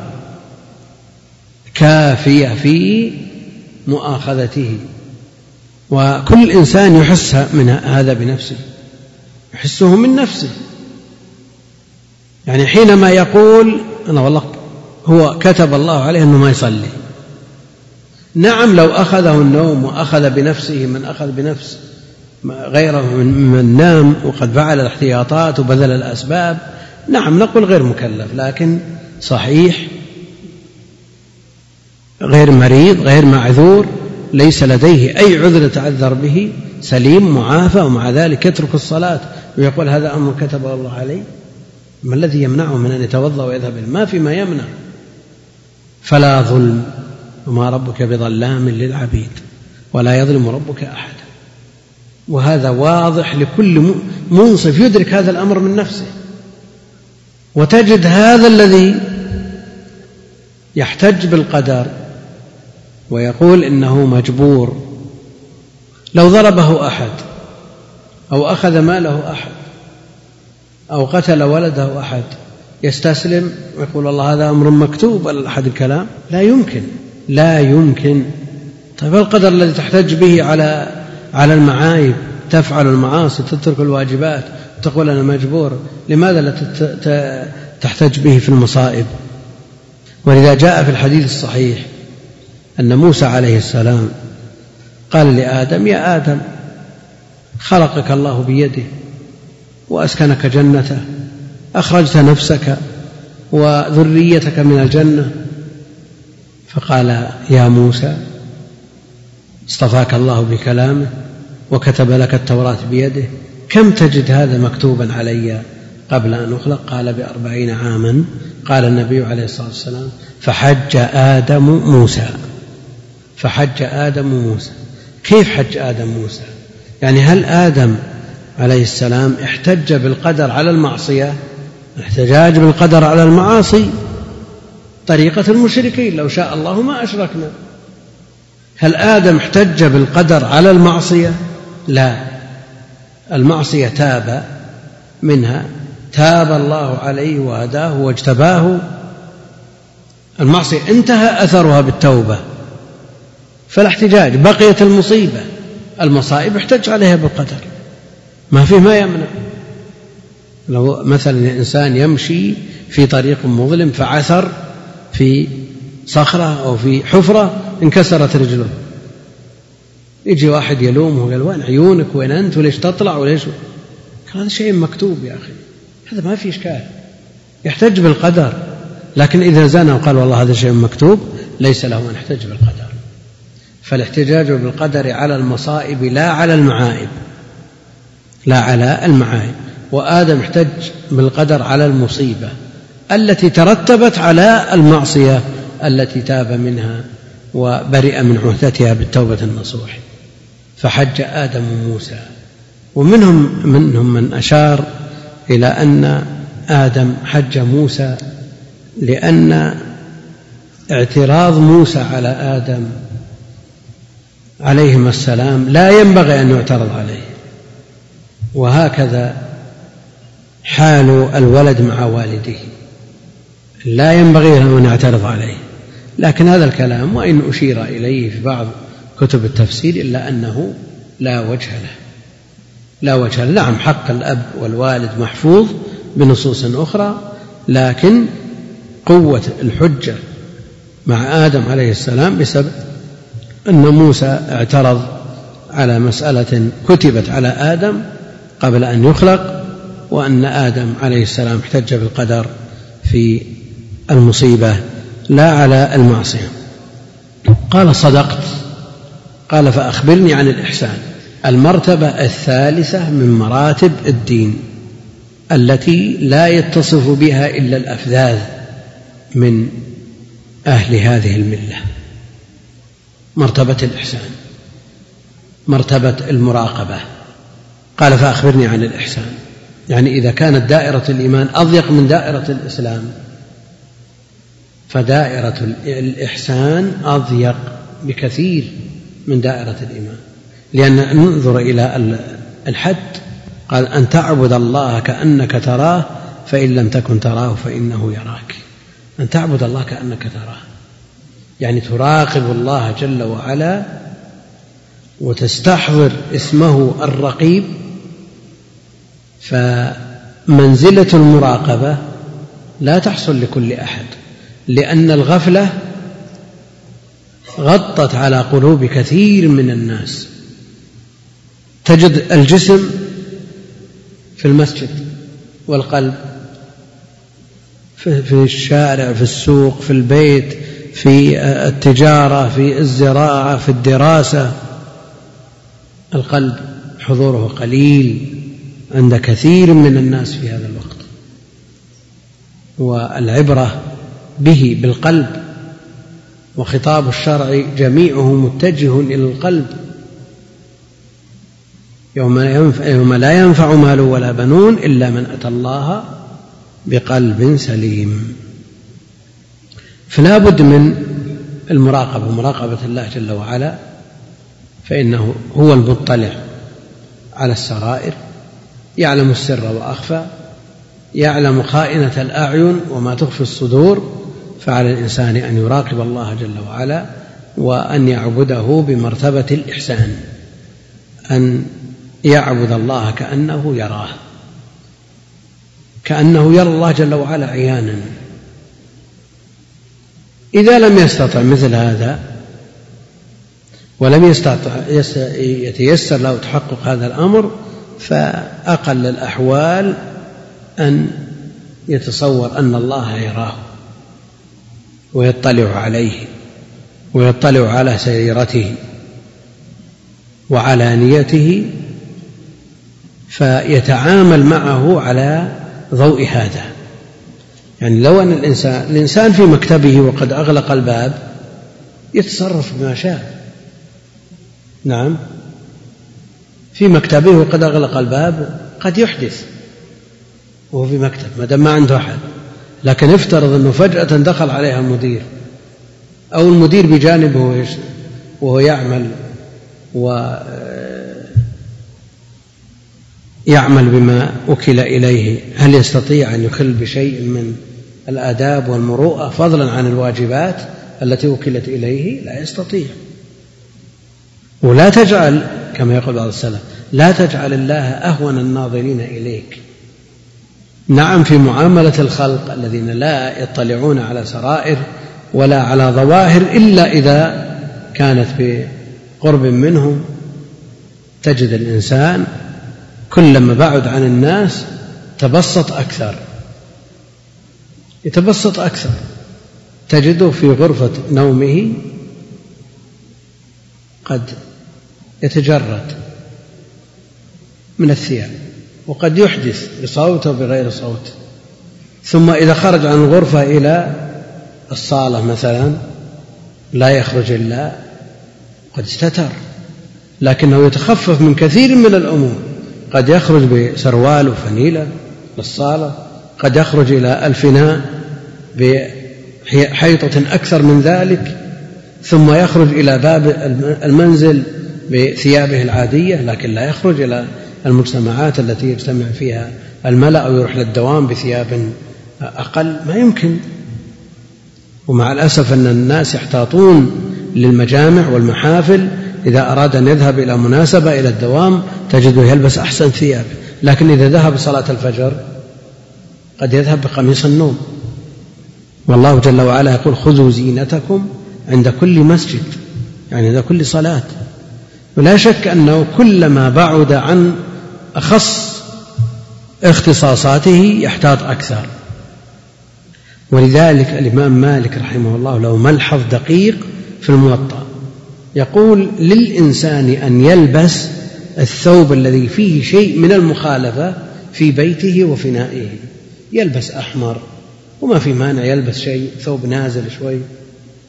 كافية في مؤاخذته. وكل إنسان يحس من هذا بنفسه يحسه من نفسه. يعني حينما يقول أنا والله هو كتب الله عليه أنه ما يصلي. نعم لو أخذه النوم وأخذ بنفسه من أخذ بنفس غيره من نام وقد فعل الاحتياطات وبذل الأسباب نعم نقول غير مكلف لكن صحيح غير مريض غير معذور ليس لديه أي عذر يتعذر به سليم معافى ومع ذلك يترك الصلاة. ويقول هذا أمر كتبه الله علي ما الذي يمنعه من أن يتوضأ ويذهب ما في ما يمنع. فلا ظلم وما ربك بظلام للعبيد ولا يظلم ربك أحدا وهذا واضح لكل منصف يدرك هذا الأمر من نفسه. وتجد هذا الذي يحتج بالقدر ويقول إنه مجبور. لو ضربه أحد أو أخذ ماله أحد أو قتل ولده أحد يستسلم ويقول والله هذا أمر مكتوب ولا أحد الكلام؟ لا يمكن لا يمكن. طيب القدر الذي تحتج به على على المعايب تفعل المعاصي تترك الواجبات تقول أنا مجبور لماذا لا تحتج به في المصائب؟ ولذا جاء في الحديث الصحيح أن موسى عليه السلام قال لآدم يا آدم خلقك الله بيده وأسكنك جنته أخرجت نفسك وذريتك من الجنة. فقال يا موسى اصطفاك الله بكلامه وكتب لك التوراة بيده كم تجد هذا مكتوبا علي قبل أن أخلق؟ قال بأربعين عاما. قال النبي عليه الصلاة والسلام فحج آدم موسى. فحج آدم موسى. كيف حج آدم موسى؟ يعني هل آدم عليه السلام احتج بالقدر على المعصية؟ الاحتجاج بالقدر على المعاصي؟ طريقة المشركين لو شاء الله ما أشركنا. هل آدم احتج بالقدر على المعصية؟ لا. المعصية تاب منها تاب الله عليه وهداه واجتباه. المعصية انتهى أثرها بالتوبة فلا احتجاج بقيت المصيبة. المصائب احتج عليها بالقدر ما في ما يمنع. لو مثلا إنسان يمشي في طريق مظلم فعثر في صخرة أو في حفرة انكسرت رجله. يجي واحد يلومه قال وين عيونك؟ وين أنت؟ وليش تطلع؟ وليش؟ هذا شيء مكتوب يا أخي. هذا ما في إشكال. يحتج بالقدر. لكن إذا زنى وقال والله هذا شيء مكتوب ليس له أن يحتج بالقدر. فالاحتجاج بالقدر على المصائب لا على المعائب. لا على المعايب وآدم احتج بالقدر على المصيبة التي ترتبت على المعصية التي تاب منها وبرئ من عهدتها بالتوبة النصوح. فحج آدم موسى ومنهم منهم من أشار إلى أن آدم حج موسى لأن اعتراض موسى على آدم عليهما السلام لا ينبغي أن يعترض عليه. وهكذا حال الولد مع والده. لا ينبغي أن يعترض عليه. لكن هذا الكلام وإن أشير إليه في بعض كتب التفسير إلا أنه لا وجه له. لا وجه له. نعم حق الأب والوالد محفوظ بنصوص أخرى لكن قوة الحجة مع آدم عليه السلام بسبب أن موسى اعترض على مسألة كتبت على آدم قبل أن يخلق وأن آدم عليه السلام احتج بالقدر في المصيبة لا على المعصية. قال صدقت. قال فأخبرني عن الإحسان. المرتبة الثالثة من مراتب الدين التي لا يتصف بها إلا الأفذاذ من أهل هذه الملة. مرتبة الإحسان مرتبة المراقبة. قال فأخبرني عن الإحسان. يعني إذا كانت دائرة الإيمان أضيق من دائرة الإسلام فدائرة الإحسان أضيق بكثير. من دائرة الإيمان. لأن ننظر إلى الحد قال أن تعبد الله كأنك تراه فإن لم تكن تراه فإنه يراك. أن تعبد الله كأنك تراه. يعني تراقب الله جل وعلا وتستحضر اسمه الرقيب فمنزلة المراقبة لا تحصل لكل أحد لأن الغفلة غطت على قلوب كثير من الناس. تجد الجسم في المسجد والقلب في الشارع في السوق في البيت في التجارة في الزراعة في الدراسة. القلب حضوره قليل عند كثير من الناس في هذا الوقت. والعبرة به بالقلب وخطاب الشرع جميعه متجه إلى القلب. يوم, ينفع يوم لا ينفع مال ولا بنون إلا من أتى الله بقلب سليم. فلا بد من المراقبة مراقبة الله جل وعلا فإنه هو المطلع على السرائر يعلم السر وأخفى يعلم خائنة الأعين وما تخفي الصدور فعلى الإنسان أن يراقب الله جل وعلا وأن يعبده بمرتبة الإحسان أن يعبد الله كأنه يراه كأنه يرى الله جل وعلا عيانا. إذا لم يستطع مثل هذا ولم يستطع يتيسر له تحقق هذا الأمر فأقل الأحوال أن يتصور أن الله يراه. ويطلع عليه ويطلع على سريرته وعلانيته فيتعامل معه على ضوء هذا. يعني لو أن الإنسان الإنسان في مكتبه وقد أغلق الباب يتصرف بما شاء. نعم. في مكتبه وقد أغلق الباب قد يحدث وهو في مكتب ما دام ما عنده أحد. لكن افترض أنه فجأة دخل عليها المدير أو المدير بجانبه وهو يعمل و يعمل بما وكل إليه. هل يستطيع أن يخل بشيء من الآداب والمروءة فضلا عن الواجبات التي وكلت إليه؟ لا يستطيع. ولا تجعل كما يقول بعض السلف لا تجعل الله أهون الناظرين إليك. نعم في معاملة الخلق الذين لا يطلعون على سرائر ولا على ظواهر إلا إذا كانت بقرب منهم. تجد الإنسان كلما بعد عن الناس تبسط أكثر يتبسط أكثر. تجده في غرفة نومه قد يتجرد من الثياب. وقد يحدث بصوت أو بغير صوت. ثم إذا خرج عن الغرفة إلى الصالة مثلا لا يخرج إلا قد استتر. لكنه يتخفف من كثير من الأمور. قد يخرج بسروال وفنيلة للصالة قد يخرج إلى الفناء بحيطة أكثر من ذلك ثم يخرج إلى باب المنزل بثيابه العادية لكن لا يخرج إلى المجتمعات التي يجتمع فيها الملأ أو يروح للدوام بثياب أقل ما يمكن. ومع الأسف أن الناس يحتاطون للمجامع والمحافل. إذا أراد أن يذهب إلى مناسبة إلى الدوام تجده يلبس أحسن ثياب. لكن إذا ذهب صلاة الفجر قد يذهب بقميص النوم. والله جل وعلا يقول خذوا زينتكم عند كل مسجد يعني عند كل صلاة. ولا شك أنه كلما بعد عن أخص اختصاصاته يحتاط أكثر. ولذلك الإمام مالك رحمه الله له ملحظ دقيق في الموطأ. يقول للإنسان أن يلبس الثوب الذي فيه شيء من المخالفة في بيته وفنائه. يلبس أحمر وما في مانع يلبس شيء ثوب نازل شوي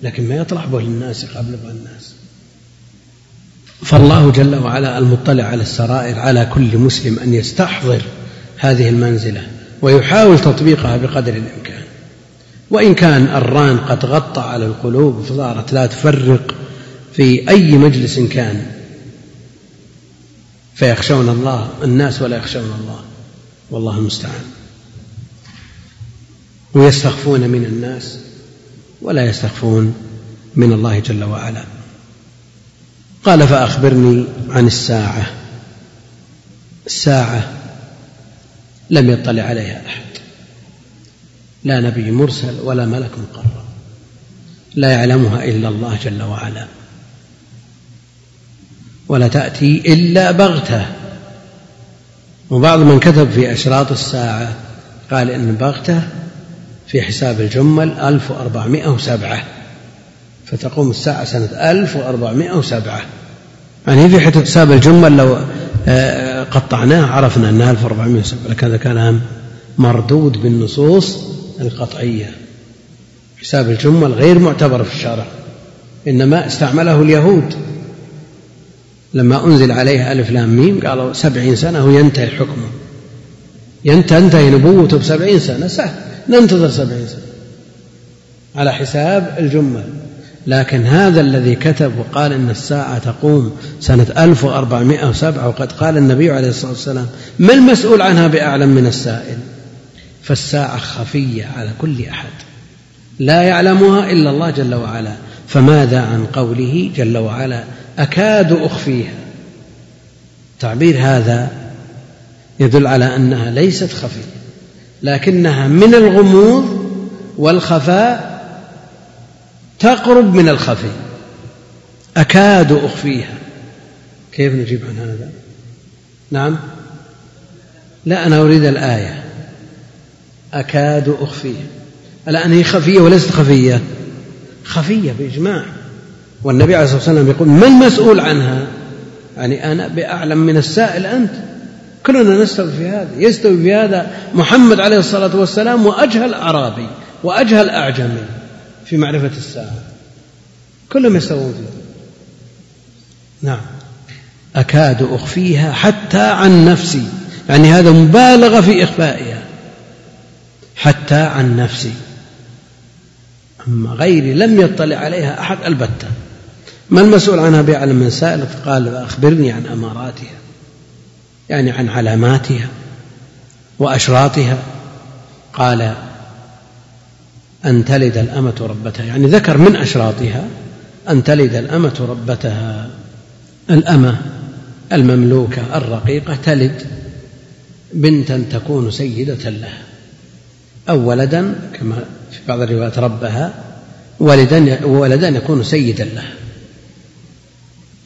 لكن ما يطلع به للناس يقابل به الناس. فالله جل وعلا المطلع على السرائر على كل مسلم أن يستحضر هذه المنزلة ويحاول تطبيقها بقدر الإمكان. وإن كان الران قد غطى على القلوب فصارت لا تفرق في أي مجلس كان فيخشون الله الناس ولا يخشون الله والله المستعان. ويستخفون من الناس ولا يستخفون من الله جل وعلا. قال فأخبرني عن الساعة. الساعة لم يطلع عليها أحد. لا نبي مرسل ولا ملك مقرب. لا يعلمها إلا الله جل وعلا. ولا تأتي إلا بغتة. وبعض من كتب في أشراط الساعة قال إن بغتة في حساب الجمل 1407 فتقوم الساعة سنة 1407 يعني في حساب الجمل لو آه، قطعناه عرفنا أنها 1407 لكن هذا كلام مردود بالنصوص القطعية. حساب الجمل غير معتبر في الشرع إنما استعمله اليهود. لما أنزل عليه ألف لام ميم قالوا سبعين سنة وينتهي حكمه تنتهي نبوته بسبعين سنة سهل ننتظر سبعين سنة. على حساب الجمل لكن هذا الذي كتب وقال إن الساعة تقوم سنة 1407 وقد قال النبي عليه الصلاة والسلام ما المسؤول عنها بأعلم من السائل؟ فالساعة خفية على كل أحد. لا يعلمها إلا الله جل وعلا. فماذا عن قوله جل وعلا أكاد أخفيها؟ تعبير هذا يدل على أنها ليست خفية لكنها من الغموض والخفاء تقرب من الخفي. أكاد أخفيها. كيف نجيب عن هذا؟ نعم. لا أنا أريد الآية. أكاد أخفيها. الآن هي خفية وليست خفية؟ خفية بإجماع. والنبي عليه الصلاة والسلام يقول ما المسؤول عنها؟ يعني أنا بأعلم من السائل أنت. كلنا نستوي في هذا. يستوي في هذا محمد عليه الصلاة والسلام وأجهل أعرابي وأجهل أعجمي. في معرفة الساعة. كلهم يستوون فيه. نعم. أكاد أخفيها حتى عن نفسي. يعني هذا مبالغة في إخفائها. حتى عن نفسي. أما غيري لم يطلع عليها أحد البتة. ما المسؤول عنها بأعلم من سائل قال أخبرني عن أماراتها. يعني عن علاماتها وأشراطها. قال أن تلد الأمة ربتها يعني ذكر من أشراطها أن تلد الأمة ربتها. الأمة المملوكة الرقيقة تلد بنتا تكون سيدة لها أو ولدا كما في بعض الروايات ربها ولدا ولدا يكون سيدا لها.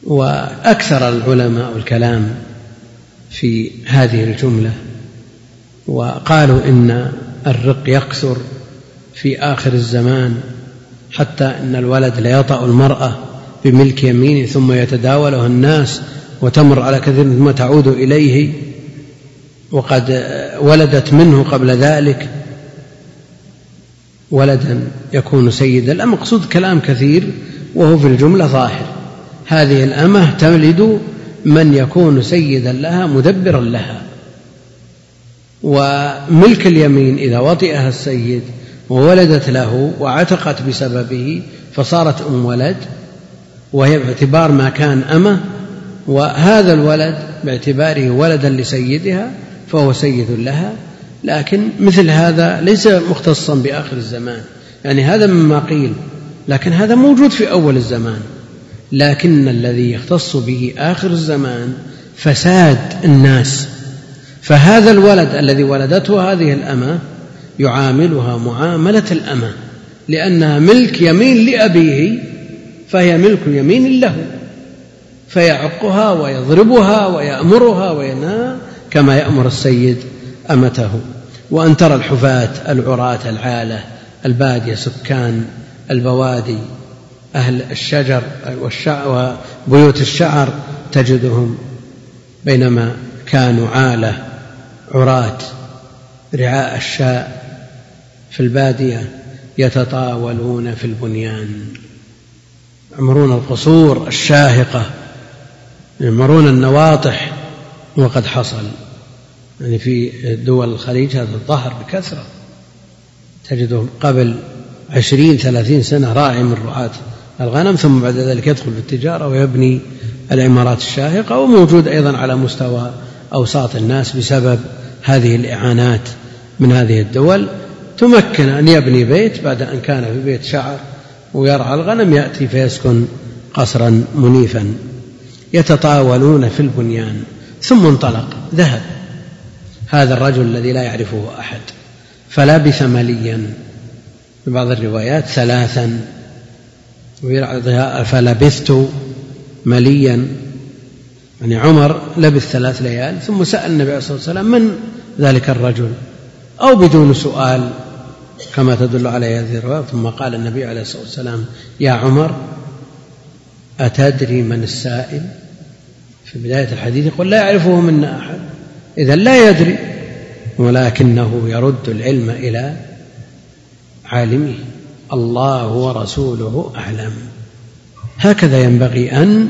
وأكثر العلماء الكلام في هذه الجملة وقالوا إن الرق يكثر في آخر الزمان حتى أن الولد ليطأ المرأة بملك يمينه ثم يتداوله الناس وتمر على كثير ثم تعود إليه وقد ولدت منه قبل ذلك ولدا يكون سيدا. المقصود كلام كثير وهو في الجملة ظاهر. هذه الأمة تولد من يكون سيدا لها مدبرا لها. وملك اليمين إذا وطئها السيد وولدت له وعتقت بسببه فصارت أم ولد وهي باعتبار ما كان أمة وهذا الولد باعتباره ولدا لسيدها فهو سيد لها. لكن مثل هذا ليس مختصا بآخر الزمان. يعني هذا مما قيل لكن هذا موجود في أول الزمان. لكن الذي يختص به آخر الزمان فساد الناس. فهذا الولد الذي ولدته هذه الأمة يعاملها معاملة الأمة لأنها ملك يمين لأبيه فهي ملك يمين له فيعقها ويضربها ويأمرها وينهى كما يأمر السيد أمته. وأن ترى الحفاة العراة العالة البادية سكان البوادي أهل الشجر وبيوت الشعر تجدهم بينما كانوا عالة عراة رعاء الشاء في البادية يتطاولون في البنيان يعمرون القصور الشاهقة يعمرون النواطح وقد حصل. يعني في دول الخليج هذا الظهر بكثرة. تجدهم قبل عشرين ثلاثين سنة راعي من رعاة الغنم ثم بعد ذلك يدخل في التجارة ويبني العمارات الشاهقة وموجود أيضا على مستوى أوساط الناس بسبب هذه الإعانات من هذه الدول. تمكن أن يبني بيت بعد أن كان في بيت شعر ويرعى الغنم يأتي فيسكن قصرا منيفا. يتطاولون في البنيان ثم انطلق ذهب. هذا الرجل الذي لا يعرفه أحد. فلبث مليا. في بعض الروايات ثلاثا. فلبثت مليا. يعني عمر لبث ثلاث ليال ثم سأل النبي عليه الصلاة والسلام من ذلك الرجل؟ أو بدون سؤال كما تدل عليه هذه الرواية ثم قال النبي عليه الصلاة والسلام يا عمر أتدري من السائل؟ في بداية الحديث يقول لا يعرفه منا أحد. إذا لا يدري ولكنه يرد العلم إلى عالمه. الله ورسوله أعلم. هكذا ينبغي أن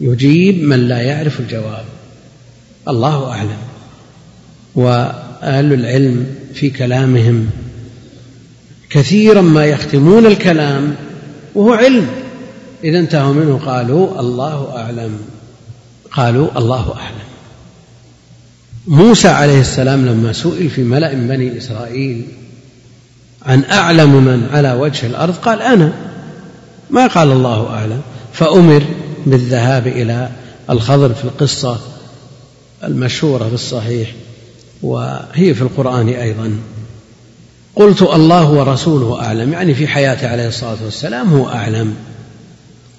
يجيب من لا يعرف الجواب. الله أعلم. وأهل العلم في كلامهم كثيرا ما يختمون الكلام وهو علم. إذا انتهوا منه قالوا الله أعلم. قالوا الله أعلم. موسى عليه السلام لما سئل في ملأ بني إسرائيل عن أعلم من على وجه الأرض قال أنا. ما قال الله أعلم. فأمر بالذهاب إلى الخضر في القصة المشهورة في الصحيح وهي في القرآن أيضا. قلت الله ورسوله أعلم يعني في حياته عليه الصلاة والسلام هو أعلم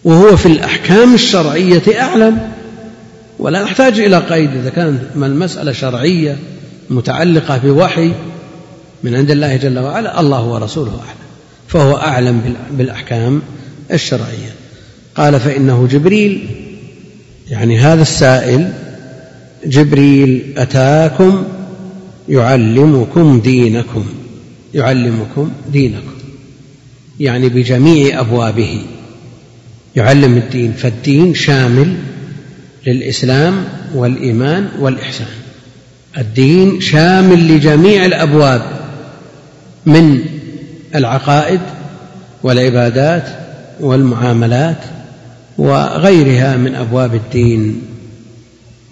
وهو في الأحكام الشرعية أعلم. ولا نحتاج إلى قيد إذا كانت المسألة شرعية متعلقة بوحي من عند الله جل وعلا الله ورسوله أعلم فهو أعلم بالأحكام الشرعية. قال فإنه جبريل يعني هذا السائل جبريل أتاكم يعلمكم دينكم. يعلمكم دينكم يعني بجميع أبوابه. يعلم الدين فالدين شامل للإسلام والإيمان والإحسان. الدين شامل لجميع الأبواب من العقائد والعبادات والمعاملات وغيرها من أبواب الدين.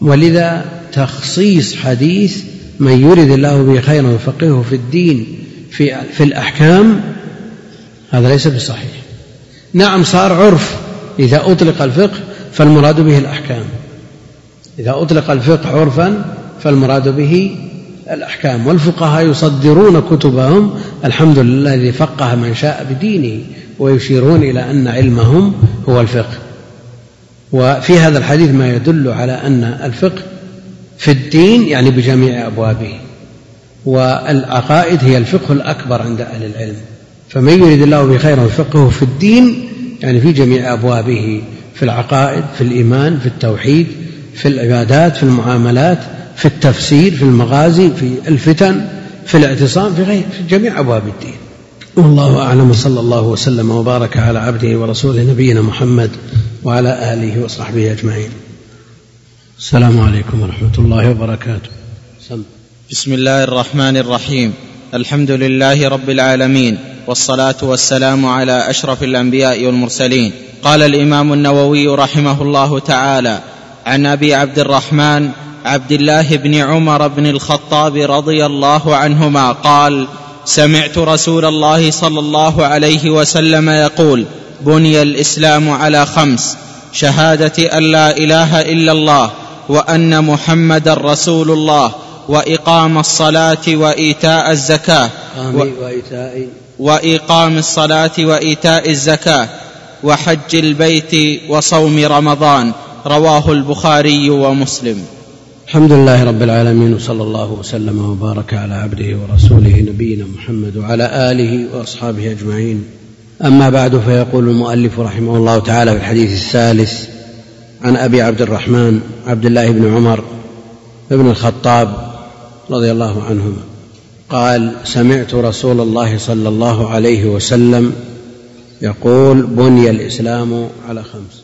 ولذا تخصيص حديث من يرد الله به خيرا يفقهه في الدين في في الأحكام هذا ليس بصحيح. نعم صار عرف إذا أطلق الفقه فالمراد به الأحكام. إذا أطلق الفقه عرفا فالمراد به الأحكام. والفقهاء يصدرون كتبهم الحمد لله الذي فقه من شاء بدينه ويشيرون إلى أن علمهم هو الفقه. وفي هذا الحديث ما يدل على أن الفقه في الدين يعني بجميع أبوابه. والعقائد هي الفقه الأكبر عند أهل العلم. فمن يريد الله به خيرا يفقهه في الدين يعني في جميع أبوابه في العقائد في الإيمان في التوحيد في العبادات في المعاملات في التفسير في المغازي في الفتن في الاعتصام في غير في جميع أبواب الدين. والله أعلم وصلى الله وسلم وبارك على عبده ورسوله نبينا محمد وعلى آله وصحبه أجمعين. السلام عليكم ورحمة الله وبركاته. بسم الله الرحمن الرحيم. الحمد لله رب العالمين والصلاة والسلام على أشرف الأنبياء والمرسلين. قال الإمام النووي رحمه الله تعالى عن أبي عبد الرحمن عبد الله بن عمر بن الخطاب رضي الله عنهما قال سمعت رسول الله صلى الله عليه وسلم يقول بني الإسلام على خمس شهادة أن لا إله إلا الله وأن محمدا رسول الله وإقام الصلاة وإيتاء الزكاة. وإيتاء. وإقام الصلاة وإيتاء الزكاة. وحج البيت وصوم رمضان. رواه البخاري ومسلم. الحمد لله رب العالمين وصلى الله وسلم وبارك على عبده ورسوله نبينا محمد وعلى آله وأصحابه أجمعين. أما بعد فيقول المؤلف رحمه الله تعالى في الحديث الثالث عن أبي عبد الرحمن عبد الله بن عمر بن الخطاب رضي الله عنهما. قال سمعت رسول الله صلى الله عليه وسلم يقول بني الإسلام على خمس.